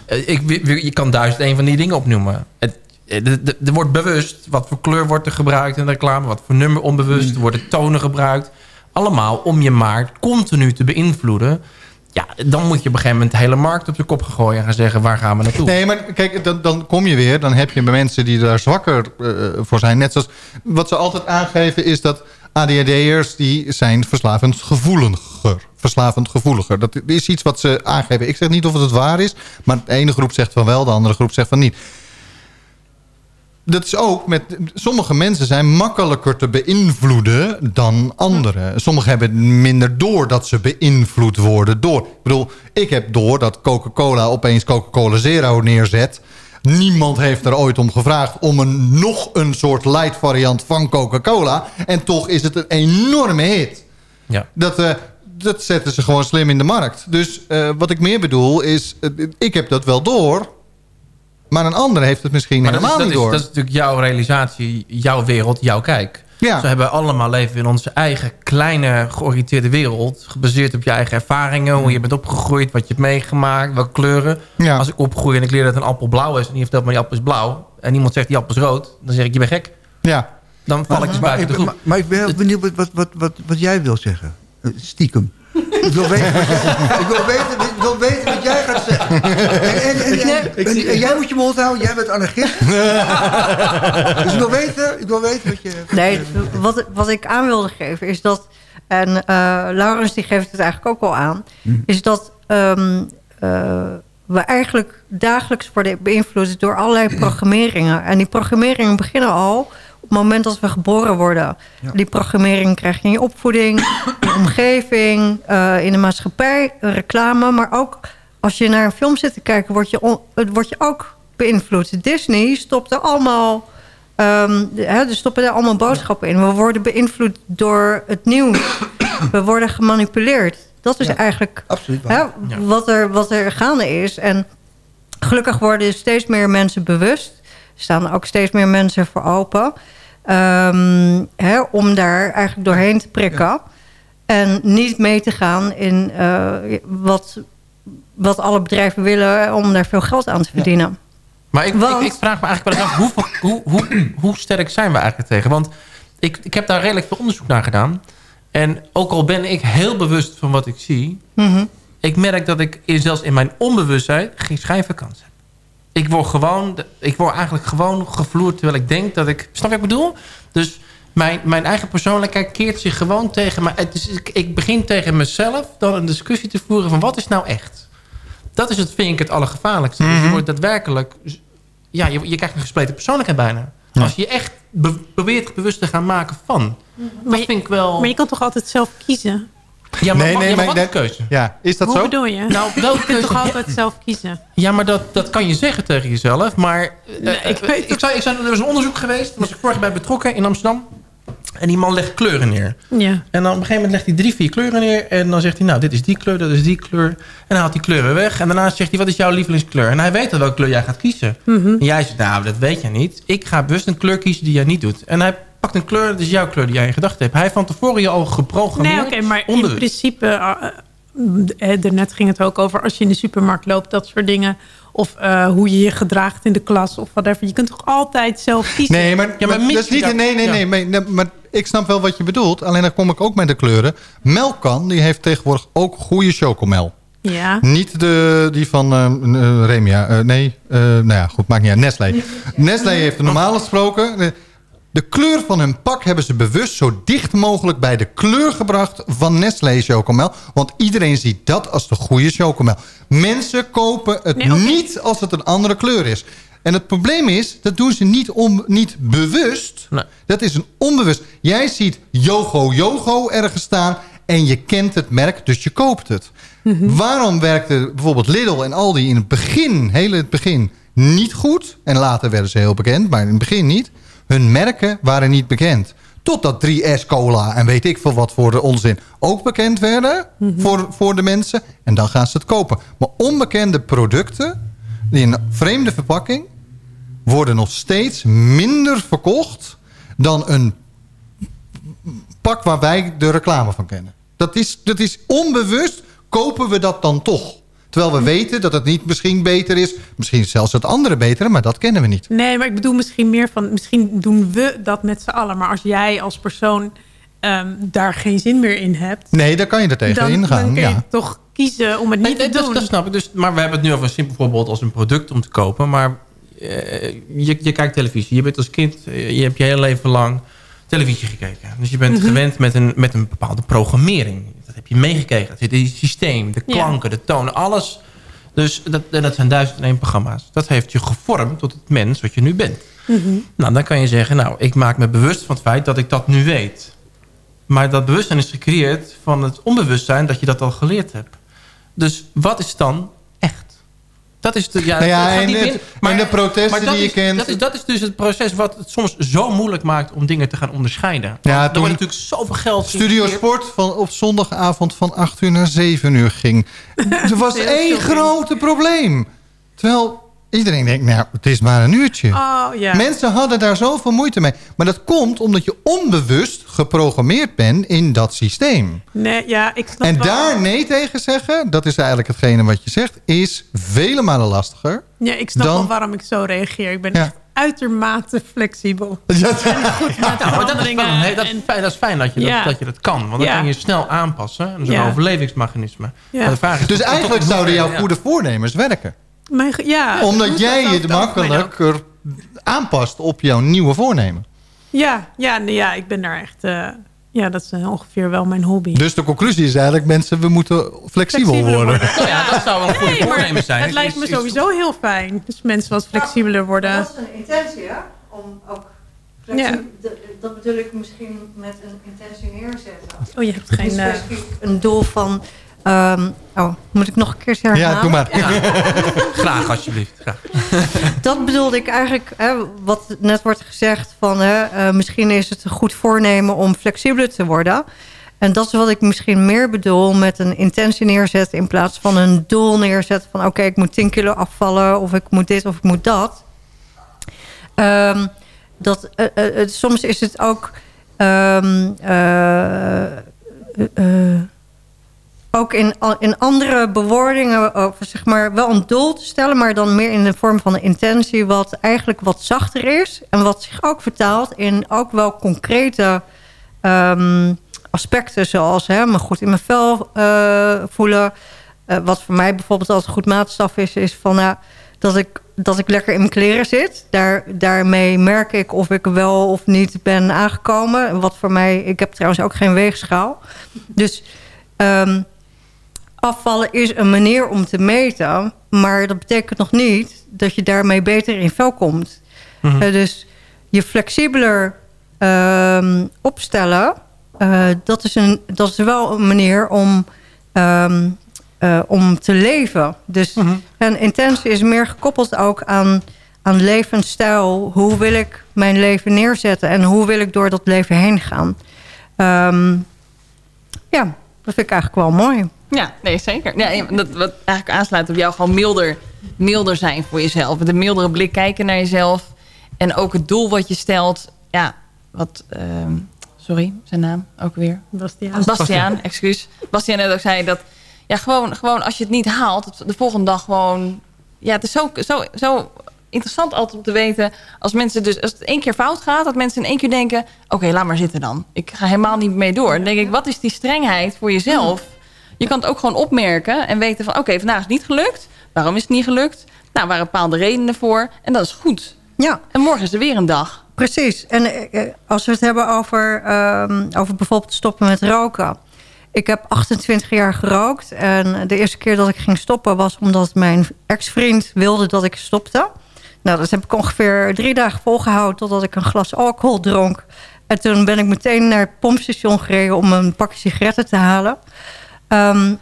Eh, ik, je kan duizend een van die dingen opnoemen. Het, eh, er wordt bewust wat voor kleur wordt er gebruikt in de reclame. Wat voor nummer onbewust. Er worden tonen gebruikt. Allemaal om je markt continu te beïnvloeden. Ja, dan moet je op een gegeven moment de hele markt op je kop gooien... en gaan zeggen, waar gaan we naartoe? Nee, maar kijk, dan, dan kom je weer. Dan heb je mensen die daar zwakker eh, voor zijn. Net zoals wat ze altijd aangeven is dat ADHD'ers... die zijn verslavend gevoeliger. Verslavend gevoeliger. Dat is iets wat ze aangeven. Ik zeg niet of het waar is. Maar de ene groep zegt van wel, de andere groep zegt van niet. Dat is ook met... Sommige mensen zijn makkelijker te beïnvloeden dan anderen. Sommigen hebben minder door dat ze beïnvloed worden door. Ik bedoel, ik heb door dat Coca-Cola opeens Coca-Cola Zero neerzet. Niemand heeft er ooit om gevraagd om een, nog een soort light variant van Coca-Cola. En toch is het een enorme hit. Ja. Dat, eh, dat zetten ze gewoon slim in de markt. Dus eh, wat ik meer bedoel is, eh, ik heb dat wel door... Maar een ander heeft het misschien Maar dat is, helemaal dat, niet is, door. dat is natuurlijk jouw realisatie, jouw wereld, jouw kijk. Ja. Zo hebben we allemaal leven in onze eigen kleine georiënteerde wereld. Gebaseerd op je eigen ervaringen. Hoe je bent opgegroeid, wat je hebt meegemaakt, welke kleuren. Ja. Als ik opgroei en ik leer dat een appel blauw is... en die vertelt me die appel is blauw... en iemand zegt die appel is rood... dan zeg ik je bent gek. Ja. Dan val ik dus maar, buiten de groep. maar, maar ik ben heel benieuwd wat, wat, wat, wat, wat jij wil zeggen. Eh, Stiekem. Ik wil weten wat jij, ik wil weten, ik wil weten wat jij gaat zeggen. En, en, en, jij moet je mond houden, jij bent anarchist. dus ik wil weten, ik wil weten wat je... Nee, wat, wat ik aan wilde geven is dat... en eh Laurens die geeft het eigenlijk ook al aan... is dat ehm, eh, we eigenlijk dagelijks worden beïnvloed... door allerlei programmeringen. En die programmeringen beginnen al op het moment dat we geboren worden. Die programmering krijg je in je opvoeding, in je omgeving... eh, in de maatschappij, reclame... maar ook als je naar een film zit te kijken... word je, on- word je ook beïnvloed. Disney stopt er allemaal... De- hè, er stoppen er allemaal boodschappen in. We worden beïnvloed door het nieuws. We worden gemanipuleerd. Dat is Ja, eigenlijk hè, wat, er, wat er gaande is. En gelukkig worden steeds meer mensen bewust. Staan ook steeds meer mensen voor open. Ehm, hè, om daar eigenlijk doorheen te prikken. En niet mee te gaan in eh, wat wat alle bedrijven willen om daar veel geld aan te verdienen. Maar ik, Want- ik, ik vraag me eigenlijk wel af, hoe, hoe, hoe, hoe sterk zijn we eigenlijk tegen? Want ik, ik heb daar redelijk veel onderzoek naar gedaan. En ook al ben ik heel bewust van wat ik zie... Mhm. ik merk dat ik zelfs in mijn onbewustheid geen schijn van kans heb. Ik word, gewoon, ik word eigenlijk gewoon gevloerd terwijl ik denk dat ik... Snap je wat ik bedoel? Dus mijn, mijn eigen persoonlijkheid keert zich gewoon tegen mij. Het is, ik, ik begin tegen mezelf dan een discussie te voeren van wat is nou echt? Dat is het, vind ik, het allergevaarlijkste. Dus je wordt daadwerkelijk... Ja, je, je krijgt een gespleten persoonlijkheid bijna. Als je echt be- probeert bewust te gaan maken van. Dat vind ik wel... Maar je kan toch altijd zelf kiezen? Ja, maar, Nee, nee, ja, maar wat dat- keuze? Ja, is dat Hoe zo? bedoel je? Nou, welke je kunt toch altijd zelf kiezen? Ja, maar dat, dat kan je zeggen tegen jezelf. Maar eh, ik eh, weet ik, zou, ik zou, er was een onderzoek geweest. Daar was ik vorig bij betrokken in Amsterdam. En die man legt kleuren neer. Ja. En dan op een gegeven moment legt hij drie, vier kleuren neer. En dan zegt hij, nou, dit is die kleur, dat is die kleur. En dan haalt hij kleuren weg. En daarna zegt hij, wat is jouw lievelingskleur? En hij weet al welke kleur jij gaat kiezen. Mhm. En jij zegt, nou, dat weet jij niet. Ik ga bewust een kleur kiezen die jij niet doet. En hij pakt een kleur, dat is jouw kleur die jij in gedachten hebt. Hij heeft van tevoren je al geprogrammeerd. Nee, oké, maar in principe... uh, uh, daarnet ging het ook over als je in de supermarkt loopt, dat soort dingen. Of uh, hoe je je gedraagt in de klas of whatever. Je kunt toch altijd zelf kiezen? Nee, maar, Ja, maar dat is niet... dat- Nee, nee, ja. nee, maar, nee, maar ik snap wel wat je bedoelt. Alleen dan kom ik ook met de kleuren. Melkkan, die heeft tegenwoordig ook goede chocomel. Ja. Niet de, die van eh, eh, Remia. Eh, nee, eh, nou ja, goed, maakt niet uit. Nestlé. Nestlé heeft normaal gesproken... De, kleur van hun pak hebben ze bewust zo dicht mogelijk bij de kleur gebracht van Nestlé chocomel. Want iedereen ziet dat als de goede chocomel. Mensen kopen het Nee, niet als het een andere kleur is. En het probleem is, dat doen ze niet, om, niet bewust. Nee. Dat is een onbewust. Jij ziet Yogo Yogo ergens staan en je kent het merk, dus je koopt het. Waarom werkte bijvoorbeeld Lidl en Aldi in het begin, heel in het begin, niet goed? En later werden ze heel bekend, maar in het begin niet. Hun merken waren niet bekend. Totdat 3S Cola en weet ik veel wat voor de onzin ook bekend werden voor, voor de mensen. En dan gaan ze het kopen. Maar onbekende producten, die in een vreemde verpakking, worden nog steeds minder verkocht dan een pak waar wij de reclame van kennen. Dat is, dat is onbewust kopen we dat dan toch. Terwijl we weten dat het niet misschien beter is. Misschien zelfs het andere betere, maar dat kennen we niet. Nee, maar ik bedoel misschien meer van... Misschien doen we dat met z'n allen. Maar als jij als persoon ehm, daar geen zin meer in hebt... Nee, daar kan je er tegen ingaan. dan kun je ja. toch kiezen om het niet Nee, te dat, doen. dat snap ik. Dus, maar we hebben het nu over een simpel voorbeeld als een product om te kopen. Maar eh, je, je kijkt televisie. Je bent als kind, eh, je hebt je hele leven lang televisie gekeken. Dus je bent Mhm. gewend met een, met een bepaalde programmering. Heb je meegekeken. Dat zit in het systeem, de Ja. klanken, de tonen, alles. Dus dat, en dat zijn duizend en één programma's. Dat heeft je gevormd tot het mens wat je nu bent. Mhm. Nou, dan kan je zeggen, nou, ik maak me bewust van het feit dat ik dat nu weet. Maar dat bewustzijn is gecreëerd van het onbewustzijn dat je dat al geleerd hebt. Dus wat is dan? Dat is de, ja, Nou ja, het en in, en de protesten die je is, kent- Dat is, dat is dus het proces wat het soms zo moeilijk maakt om dingen te gaan onderscheiden. Want Ja, er wordt natuurlijk zoveel geld... Studio. Sport van op zondagavond van 8 uur naar 7 uur ging. Er was één grote probleem. Terwijl iedereen denkt, nou, het is maar een uurtje. Oh, ja. Mensen hadden daar zoveel moeite mee. Maar dat komt omdat je onbewust geprogrammeerd bent in dat systeem. Nee, ja, ik snap En wel. daar nee tegen zeggen, dat is eigenlijk hetgene wat je zegt... is vele malen lastiger. Ja, ik snap dan- wel waarom ik zo reageer. Ik ben Ja. echt uitermate flexibel. Ja, dat is, een- dat, fijn, dat is fijn dat je, Ja. dat, dat je dat kan. Want dan Ja. kan je snel aanpassen. Dat is Ja. een overlevingsmechanisme. Ja. Maar de vraag is, Dus eigenlijk zouden jouw ja. goede voornemens werken. Mijn ja, Omdat dat jij je het makkelijker aanpast op jouw nieuwe voornemen. Ja, ja, ja, ik ben daar echt... eh, ja, dat is ongeveer wel mijn hobby. Dus de conclusie is eigenlijk... mensen, we moeten flexibel worden. Nou ja, dat zou wel een goede Nee, voornemen zijn. Het lijkt me is- is- sowieso heel fijn. Dus mensen wat flexibeler worden. Dat is een intentie, hè? Om ook flexibel... d- Dat bedoel ik misschien met een intentie neerzetten. Oh, je hebt geen... Niet eh, specifiek een doel van... ehm, oh, moet ik nog een keer zeggen? Ja, doe maar. Graag, alsjeblieft. Graag. Dat bedoelde ik eigenlijk, hè, wat net wordt gezegd... van hè, eh, misschien is het een goed voornemen om flexibeler te worden. En dat is wat ik misschien meer bedoel met een intentie neerzetten... in plaats van een doel neerzetten van... oké, ik moet 10 kilo afvallen of ik moet dit of ik moet dat. Ehm, dat eh, eh, soms is het ook... ehm, eh, eh, ook in, in andere bewoordingen over, zeg maar, wel een doel te stellen... maar dan meer in de vorm van een intentie... wat eigenlijk wat zachter is... en wat zich ook vertaalt in ook wel concrete ehm, aspecten... zoals hè, me goed in mijn vel eh, voelen. Eh, wat voor mij bijvoorbeeld altijd goed maatstaf is... is van, nou, dat, ik, dat ik lekker in mijn kleren zit. Daar, daarmee merk ik of ik wel of niet ben aangekomen. Wat voor mij... Ik heb trouwens ook geen weegschaal. Dus... Um, afvallen is een manier om te meten. Maar dat betekent nog niet dat je daarmee beter in vel komt. Mm -hmm. uh, dus je flexibeler uh, opstellen... Uh, dat, is een, dat is wel een manier om, um, om te leven. Dus mm -hmm. een intentie is meer gekoppeld ook aan, aan levensstijl. Hoe wil ik mijn leven neerzetten? En hoe wil ik door dat leven heen gaan? Um, ja, dat vind ik eigenlijk wel mooi. Ja, nee, zeker. Ja, dat wat eigenlijk aansluit op jou gewoon milder, milder zijn voor jezelf. Met een mildere blik kijken naar jezelf. En ook het doel wat je stelt. Ja, wat... Uh, sorry, zijn naam ook weer. Bastiaan. Bastiaan, excuus. Bastiaan net ook zei dat... Ja, gewoon, gewoon als je het niet haalt, de volgende dag gewoon... Ja, het is zo, zo, zo interessant altijd om te weten... als mensen dus als het één keer fout gaat... dat mensen in één keer denken... oké, laat maar zitten dan. Ik ga helemaal niet mee door. Dan denk ik, wat is die strengheid voor jezelf... Je kan het ook gewoon opmerken en weten van... oké, vandaag is het niet gelukt. Waarom is het niet gelukt? Nou, waren bepaalde redenen voor. En dat is goed. Ja. En morgen is er weer een dag. Precies. En eh, als we het hebben over, um, over bijvoorbeeld stoppen met roken. Ik heb 28 jaar gerookt. En de eerste keer dat ik ging stoppen was omdat mijn ex-vriend wilde dat ik stopte. Nou, dat heb ik ongeveer drie dagen volgehouden totdat ik een glas alcohol dronk. En toen ben ik meteen naar het pompstation gereden om een pakje sigaretten te halen. Um,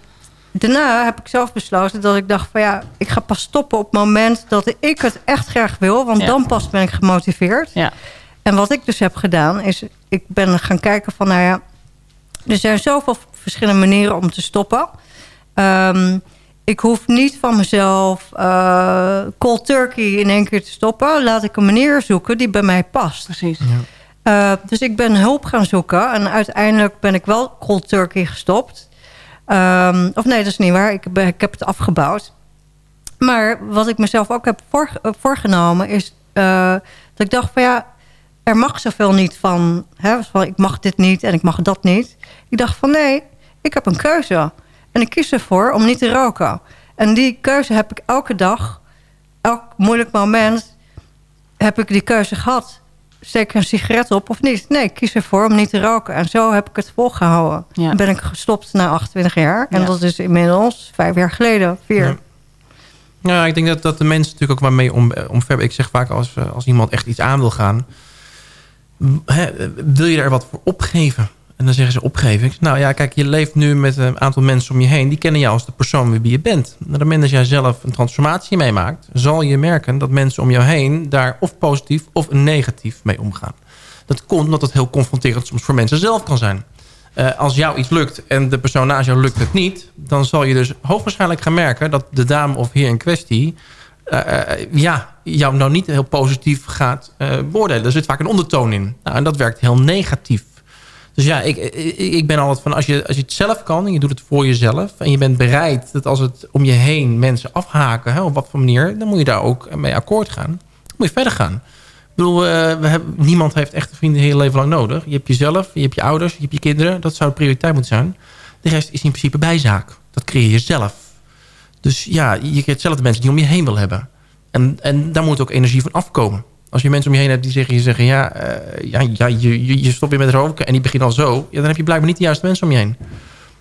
daarna heb ik zelf besloten dat ik dacht van ja, ik ga pas stoppen op het moment dat ik het echt graag wil. Want ja. dan pas ben ik gemotiveerd. Ja. En wat ik dus heb gedaan is, ik ben gaan kijken van nou ja, er zijn zoveel verschillende manieren om te stoppen. Um, ik hoef niet van mezelf uh, cold turkey in één keer te stoppen. Laat ik een manier zoeken die bij mij past. Precies. Ja. Uh, dus ik ben hulp gaan zoeken. En uiteindelijk ben ik wel cold turkey gestopt. Um, of nee, dat is niet waar. Ik, ik heb het afgebouwd. Maar wat ik mezelf ook heb voor, voorgenomen... is uh, dat ik dacht van ja... er mag zoveel niet van, hè, van... ik mag dit niet en ik mag dat niet. Ik dacht van nee, ik heb een keuze. En ik kies ervoor om niet te roken. En die keuze heb ik elke dag... elk moeilijk moment... heb ik die keuze gehad steek een sigaret op of niet? Nee, ik kies ervoor om niet te roken. En zo heb ik het volgehouden. Ja. ben ik gestopt na 28 jaar. En ja. dat is inmiddels vijf jaar geleden, vier. Ja. Ja, ik denk dat, dat de mensen natuurlijk ook waarmee om, omver... Ik zeg vaak als, als iemand echt iets aan wil gaan... Hè, wil je er wat voor opgeven? En dan zeggen ze opgeven. Nou ja, kijk, je leeft nu met een aantal mensen om je heen. Die kennen jou als de persoon wie je bent. Op het moment dat jij zelf een transformatie meemaakt... zal je merken dat mensen om jou heen... daar of positief of negatief mee omgaan. Dat komt omdat het heel confronterend soms voor mensen zelf kan zijn. Uh, als jou iets lukt en de persoon naast jou lukt het niet... dan zal je dus hoogwaarschijnlijk gaan merken... dat de dame of heer in kwestie... Uh, ja, jou nou niet heel positief gaat uh, beoordelen. Er zit vaak een ondertoon in. Nou, en dat werkt heel negatief. Dus ja, ik, ik, ben altijd van als je, als je het zelf kan en je doet het voor jezelf... en je bent bereid dat als het om je heen mensen afhaken... Hè, op wat voor manier, dan moet je daar ook mee akkoord gaan. Dan moet je verder gaan. Ik bedoel, uh, we hebben, niemand heeft echte vrienden heel leven lang nodig. Je hebt jezelf, je hebt je ouders, je hebt je kinderen. Dat zou de prioriteit moeten zijn. De rest is in principe bijzaak. Dat creëer je zelf. Dus ja, je krijgt zelf de mensen die om je heen wil hebben. En, en daar moet ook energie van afkomen. Als je mensen om je heen hebt die zeggen, je zeggen ja, uh, ja, ja je, je stopt weer met roken en die begint al zo. Ja, dan heb je blijkbaar niet de juiste mensen om je heen.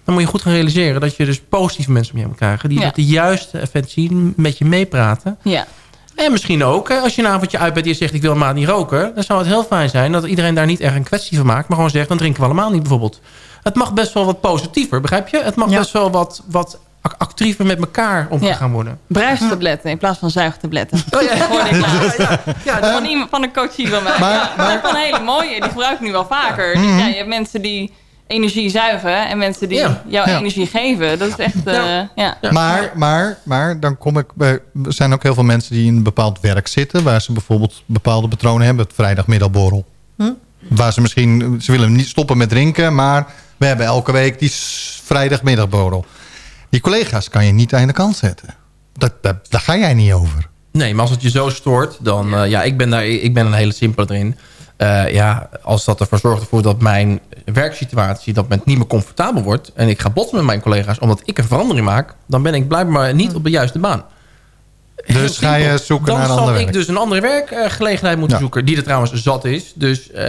Dan moet je goed gaan realiseren dat je dus positieve mensen om je heen moet krijgen. Die ja. de juiste effect zien, met je meepraten. Ja. En misschien ook, als je een avondje uit bent en je zegt ik wil maar niet roken. Dan zou het heel fijn zijn dat iedereen daar niet echt een kwestie van maakt. Maar gewoon zegt, dan drinken we allemaal niet bijvoorbeeld. Het mag best wel wat positiever, begrijp je? Het mag ja. best wel wat, wat actiever met elkaar om te gaan worden. Bruistabletten in plaats van zuigtabletten. Oh ja, ja, ja, ja. Van, iemand, van een coachie van mij. Maar, maar, dat is een hele mooie. Die gebruik ik nu wel vaker. Mm. ja, je hebt mensen die energie zuigen en mensen die jou energie geven. Dat is echt... Uh, ja. Maar, maar, maar dan kom ik bij... Er zijn ook heel veel mensen die in een bepaald werk zitten... waar ze bijvoorbeeld bepaalde patronen hebben. Het vrijdagmiddagborrel. Hm? Waar ze misschien... Ze willen niet stoppen met drinken, maar... we hebben elke week die vrijdagmiddagborrel. Die collega's kan je niet aan de kant zetten. Dat, dat, daar ga jij niet over. Nee, maar als het je zo stoort, dan... Ja, ja ik, ben daar, ik ben een hele simpele erin. Uh, ja, als dat ervoor zorgt ervoor dat mijn werksituatie... dat men niet meer comfortabel wordt... en ik ga botsen met mijn collega's omdat ik een verandering maak... dan ben ik blijkbaar niet op de juiste baan. Dus ga je zoeken dan naar een ander Dan zal werk. ik dus een andere werkgelegenheid moeten Ja. zoeken... die er trouwens zat is. Dus uh,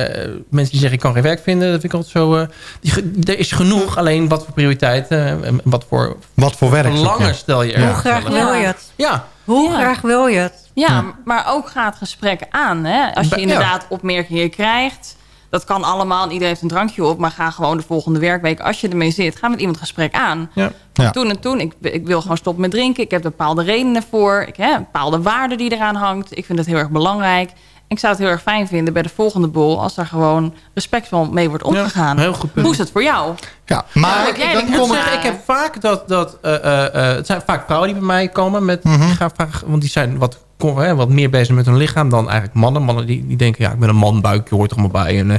mensen die zeggen ik kan geen werk vinden... dat vind ik altijd zo... Uh, die, er is genoeg, alleen wat voor prioriteit... en wat voor, wat voor werk verlangen stel je er Hoe graag wil je het? Ja. Hoe Ja. graag wil je het? Ja, maar ook ga het gesprek aan. Hè? Als je inderdaad opmerkingen krijgt... dat kan allemaal en iedereen heeft een drankje op... maar ga gewoon de volgende werkweek, als je ermee zit... ga met iemand gesprek aan. Ja. Ja. Toen en toen, ik, ik wil gewoon stoppen met drinken. Ik heb bepaalde redenen voor. Ik heb bepaalde waarden die eraan hangt. Ik vind het heel erg belangrijk. Ik zou het heel erg fijn vinden bij de volgende bol... als daar gewoon respectvol mee wordt omgegaan. heel goed punt. Hoe is het voor jou? Ja, maar Ja, ik denkt, moet ja. zeggen, ik heb vaak dat... dat eh, eh, eh, het zijn vaak vrouwen die bij mij komen. Met, Mhm. gaan vaak, want die zijn wat, kom- hè, wat meer bezig met hun lichaam dan eigenlijk mannen. Mannen die, die denken, ja, ik ben een man, buikje hoort er allemaal bij. En, eh,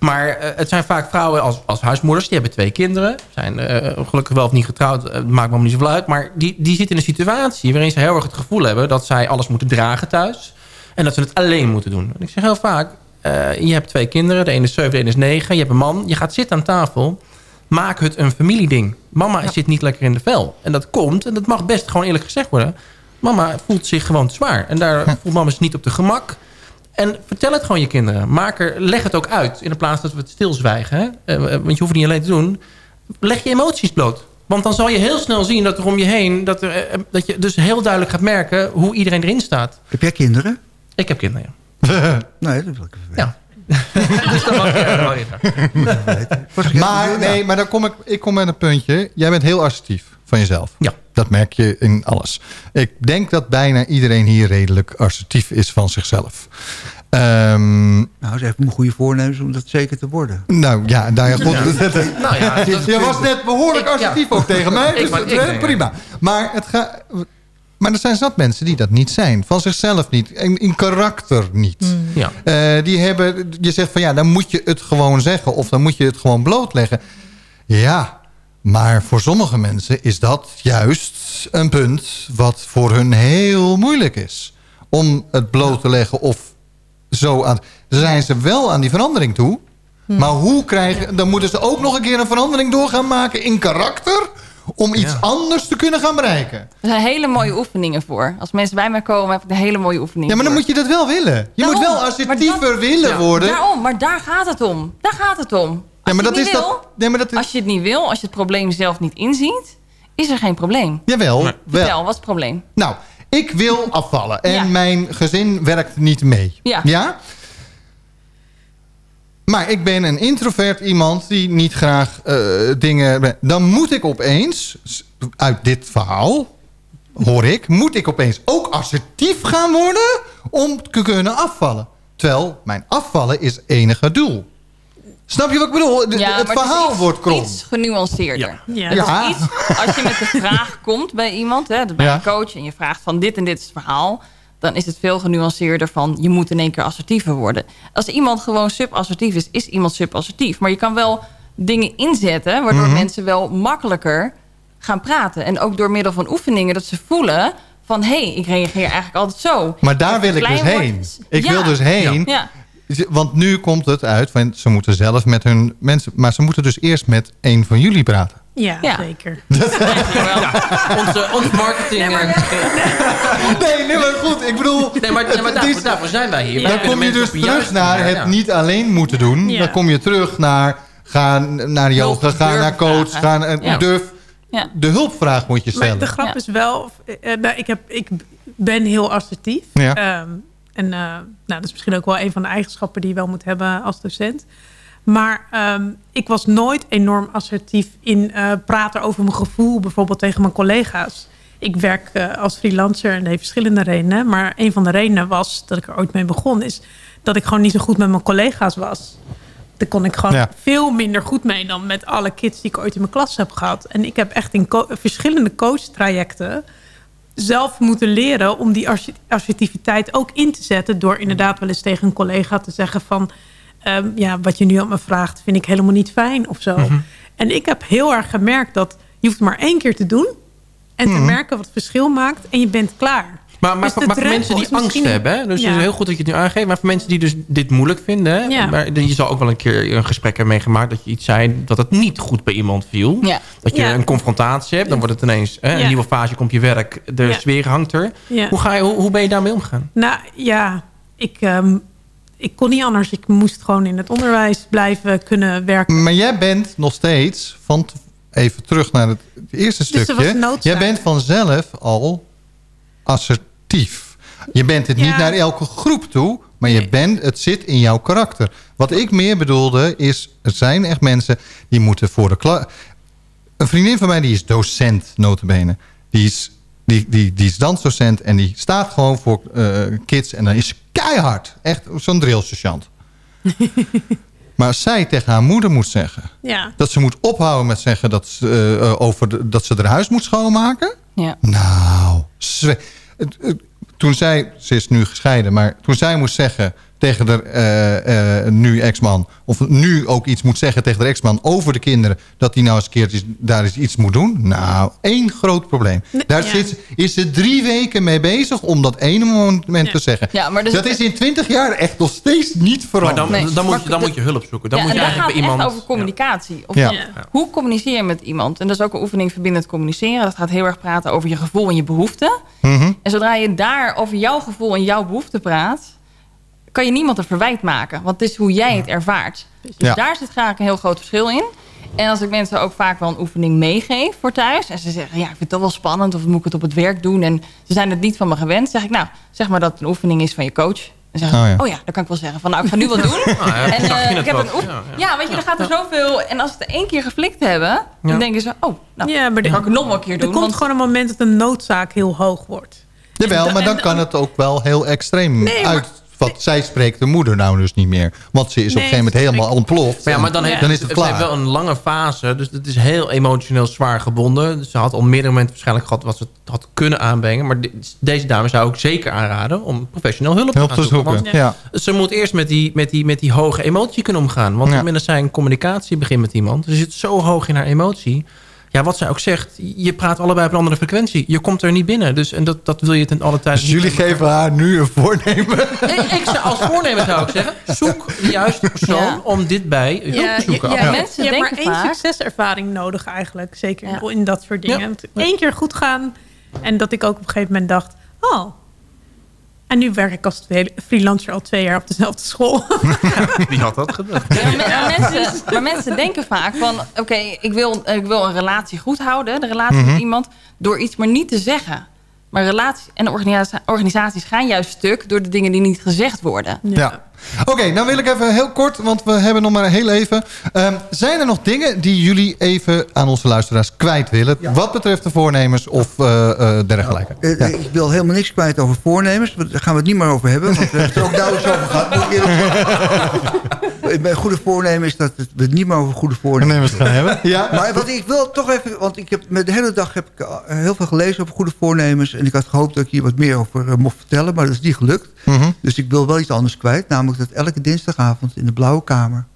maar eh, het zijn vaak vrouwen als, als huismoeders. Die hebben twee kinderen. Zijn eh, gelukkig wel of niet getrouwd. eh, maakt me allemaal niet zoveel uit. Maar die, die zitten in een situatie waarin ze heel erg het gevoel hebben... dat zij alles moeten dragen thuis. En dat ze het alleen moeten doen. En ik zeg heel vaak, eh, je hebt twee kinderen. De ene is zeven, de ene is negen. Je hebt een man. Je gaat zitten aan tafel. Maak het een familieding. Mama zit niet lekker in de vel. En dat komt, en dat mag best gewoon eerlijk gezegd worden... Mama voelt zich gewoon zwaar. En daar voelt mama zich niet op de gemak. En vertel het gewoon je kinderen. Maak er, leg het ook uit. In de plaats dat we het stilzwijgen. Hè? Eh, want je hoeft het niet alleen te doen. Leg je emoties bloot. Want dan zal je heel snel zien dat er om je heen... dat, er, eh, dat je dus heel duidelijk gaat merken hoe iedereen erin staat. Heb jij kinderen? Ik heb kinderen, ja. Nee, dat wil ik even weten. Ja. dus mag je, graag. Maar, nee, maar dan kom ik, ik kom met een puntje. Jij bent heel assertief van jezelf. Ja. Dat merk je in alles. Ik denk dat bijna iedereen hier redelijk assertief is van zichzelf. Ehm, Nou, ze heeft een goede voornemens om dat zeker te worden. nou ja, daar goed. Nou ja, dat- je was net behoorlijk Ik- ja. assertief ook tegen mij. Ik- Dus maar dat- ik prima. Maar, het gaat, maar er zijn zat mensen die dat niet zijn. Van zichzelf niet. In, in karakter niet. Ja. Eh, die hebben, je zegt van ja, dan moet je het gewoon zeggen. Of dan moet je het gewoon blootleggen. Ja, maar voor sommige mensen is dat juist een punt... wat voor hun heel moeilijk is. Om het bloot te leggen of zo aan... Dan zijn ze wel aan die verandering toe. Maar hoe krijgen... Dan moeten ze ook nog een keer een verandering door gaan maken in karakter... om iets Ja. anders te kunnen gaan bereiken. Er zijn hele mooie oefeningen voor. Als mensen bij mij komen, heb ik een hele mooie oefening Ja, maar dan voor. moet je dat wel willen. Je moet wel Maar assertiever dat- willen Ja. worden. Daarom, maar daar gaat het om. Daar gaat het om. Als Ja, maar je dat het is niet dat. wil, Nee, maar dat is. Als je het niet wil, als je het probleem zelf niet inziet, is er geen probleem. Jawel, Nee. wel. Vertel, wat is het probleem? Nou, ik wil afvallen en Ja. mijn gezin werkt niet mee. Ja. Maar ik ben een introvert iemand die niet graag eh, dingen... Dan moet ik opeens, uit dit verhaal, hoor ik... moet ik opeens ook assertief gaan worden om te kunnen afvallen. Terwijl mijn afvallen is enige doel. Snap je wat ik bedoel? De- Ja, het verhaal iets- wordt krom. Iets genuanceerder. Ja. Het Ja. is iets, als je met de vraag komt bij iemand, hè, bij Ja. een coach... en je vraagt van dit en dit is het verhaal... dan is het veel genuanceerder van je moet in één keer assertiever worden. Als iemand gewoon subassertief is, is iemand subassertief. Maar je kan wel dingen inzetten... waardoor Mhm. mensen wel makkelijker gaan praten. En ook door middel van oefeningen dat ze voelen... van hé, hey, ik reageer eigenlijk altijd zo. Maar daar wil ik dus heen. wordt- Ik Ja. wil dus heen. Ja. Want nu komt het uit, want ze moeten zelf met hun mensen... maar ze moeten dus eerst met een van jullie praten. Ja, Ja. zeker. Onze, ons marketing... eh, Nee, nee, maar goed, ik bedoel... Nee, maar, nee, maar het daarvoor, zijn wij hier. Dan kom je dus terug naar het ja. niet alleen moeten doen. Ja. Dan kom je terug naar... Ga naar yoga, ga naar coach, ga naar... Ja. Durf Ja. de hulpvraag moet je Maar stellen. de grap Ja. is wel, eh, eh, nou, ik, heb, ik ben heel assertief. Ja. Ehm, en eh, nou, dat is misschien ook wel een van de eigenschappen die je wel moet hebben als docent. Maar ehm, ik was nooit enorm assertief in eh, praten over mijn gevoel, bijvoorbeeld tegen mijn collega's. Ik werk eh, als freelancer en dat heeft verschillende redenen. Maar een van de redenen was dat ik er ooit mee begon, is dat ik gewoon niet zo goed met mijn collega's was. Daar kon ik gewoon Ja. veel minder goed mee dan met alle kids die ik ooit in mijn klas heb gehad. En ik heb echt in verschillende coachtrajecten zelf moeten leren om die asser- assertiviteit ook in te zetten. Door inderdaad wel eens tegen een collega te zeggen van... ehm, ja, wat je nu aan me vraagt vind ik helemaal niet fijn of zo. En ik heb heel erg gemerkt dat Je hoeft maar één keer te doen. En Mhm. te merken wat het verschil maakt. En je bent klaar. Maar, maar, Dus voor mensen die angst misschien- hebben, hè? dus Ja. het is heel goed dat je het nu aangeeft. Maar voor mensen die dus dit moeilijk vinden, hè? Ja. maar je zal ook wel een keer een gesprek hebben meegemaakt dat je iets zei dat het niet goed bij iemand viel. Ja. Dat je Ja. een confrontatie hebt, dan wordt het ineens hè, Ja. een nieuwe fase komt je werk, de Ja. sfeer hangt er. Ja. Hoe, ga je, hoe, hoe ben je daarmee omgegaan? Nou ja, ik, ehm, ik kon niet anders. Ik moest gewoon in het onderwijs blijven kunnen werken. Maar jij bent nog steeds, van, even terug naar het eerste Dus stukje. Jij bent vanzelf al assertief. Je bent het niet naar elke groep toe, maar je bent, het zit in jouw karakter. Wat ik meer bedoelde is, er zijn echt mensen die moeten voor de klas... Een vriendin van mij die is docent, notabene. Die is, die, die, die is dansdocent en die staat gewoon voor eh, kids en dan is ze keihard. Echt zo'n drillsergeant. maar als zij tegen haar moeder moet zeggen... Ja. dat ze moet ophouden met zeggen dat ze, eh, over de- dat ze haar huis moet schoonmaken... Ja. Nou, toen zij, ze is nu gescheiden, maar toen zij moest zeggen tegen de eh, eh, nu ex-man, of nu ook iets moet zeggen tegen de ex-man over de kinderen, dat hij nou eens een keertje daar eens iets moet doen. Nou, één groot probleem. Daar ja. zit, is ze drie weken mee bezig om dat ene moment te zeggen. Ja, maar dus- dat is in twintig jaar echt nog steeds niet Maar veranderd. dan, Nee. dan, moet, je, Maar dan moet je hulp zoeken. Dan ja, moet en je daar gaat eigenlijk het bij echt iemand... over communicatie. Of Hoe communiceer je met iemand? En dat is ook een oefening verbindend communiceren. Dat gaat heel erg praten over je gevoel en je behoeften. Mhm. En zodra je daar over jouw gevoel en jouw behoefte praat... kan je niemand een verwijt maken. Want het is hoe jij het ervaart. Dus Ja. daar zit graag een heel groot verschil in. En als ik mensen ook vaak wel een oefening meegeef voor thuis... en ze zeggen, ja, ik vind het wel spannend... of moet ik het op het werk doen... en ze zijn het niet van me gewend... zeg ik, nou, zeg maar dat het een oefening is van je coach... En zeggen ze, Oh ja. oh ja, dan kan ik wel zeggen van nou, ik ga nu wat doen. ja, en eh, ik heb wat? een oef- Ja, ja, ja. weet je, dan gaat er zoveel. En als ze het één keer geflikt hebben, dan denken ze, oh, nou, Ja, maar dan kan ik het nog wel een keer Er doen. komt want- gewoon een moment dat de noodzaak heel hoog wordt. Jawel, maar dan en- kan het ook wel heel extreem Nee, maar- Want zij spreekt de moeder nou dus niet meer. Want ze is op een gegeven moment helemaal ontploft. Maar ja, maar dan, dan is het het heeft klaar. wel een lange fase. Dus het is heel emotioneel zwaar gebonden. Dus ze had al meerdere momenten waarschijnlijk gehad... wat ze had kunnen aanbrengen. Maar de- deze dame zou ik zeker aanraden... om professioneel hulp, Hulp te zoeken. Want Ja. ze moet eerst met die, met, die, met die hoge emotie kunnen omgaan. Want dat zij een communicatie begint met iemand... ze zit zo hoog in haar emotie... Ja, wat zij ook zegt, je praat allebei op een andere frequentie. Je komt er niet binnen. Dus, en dat, dat wil je ten alle tijde Dus jullie geven haar nu een voornemen. Nee, ik zou, als voornemen zou ik zeggen... zoek de juiste persoon Ja. om dit bij hulp te zoeken. ja, mensen je hebt maar één vaak- succeservaring nodig eigenlijk. Zeker Ja. in dat soort dingen. Ja. Eén keer goed gaan. En dat ik ook op een gegeven moment dacht... Oh, en nu werk ik als freelancer al twee jaar op dezelfde school. Wie had dat gedacht? Ja, maar, mensen, maar mensen denken vaak van... oké, ik, wil, ik wil een relatie goed houden, de relatie Mhm. met iemand... door iets maar niet te zeggen. Maar relaties en organisa- organisaties gaan juist stuk... door de dingen die niet gezegd worden. Ja. Oké, nou wil ik even heel kort, want we hebben nog maar heel even. Ehm, zijn er nog dingen die jullie even aan onze luisteraars kwijt willen? Wat betreft de voornemens of eh, eh, dergelijke? Eh, Ja. Ik wil helemaal niks kwijt over voornemens. Daar gaan we het niet meer over hebben. Want we hebben het ook nauwelijks over gehad. Mijn goede voornemen is dat we het niet meer over goede voornemens gaan hebben. Ja. Maar wat ik wil toch even... Want ik heb, de hele dag heb ik heel veel gelezen over goede voornemens. En ik had gehoopt dat ik hier wat meer over mocht vertellen. Maar dat is niet gelukt. Mhm. Dus ik wil wel iets anders kwijt. Namelijk dat elke dinsdagavond in de Blauwe Kamer...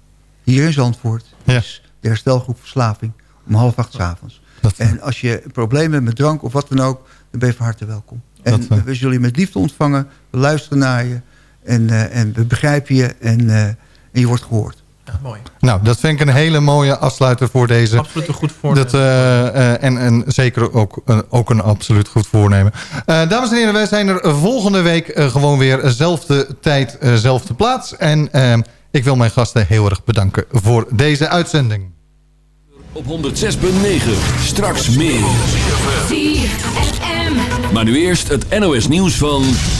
hier in Zandvoort... Ja. is de herstelgroep Verslaving om half acht 's avonds. Dat- En als je een probleem hebt met drank of wat dan ook... dan ben je van harte welkom. En Dat, eh. we zullen je met liefde ontvangen. We luisteren naar je. En, eh, en we begrijpen je. En, eh, en je wordt gehoord. Mooi. Nou, dat vind ik een hele mooie afsluiter voor deze. Absoluut een goed voornemen. Dat, eh, eh, en, en zeker ook, ook een absoluut goed voornemen. Eh, dames en heren, wij zijn er volgende week gewoon weer zelfde tijd, zelfde plaats. En ik wil mijn gasten heel erg bedanken voor deze uitzending. Op 106.9. Straks meer. Maar nu eerst het NOS nieuws van...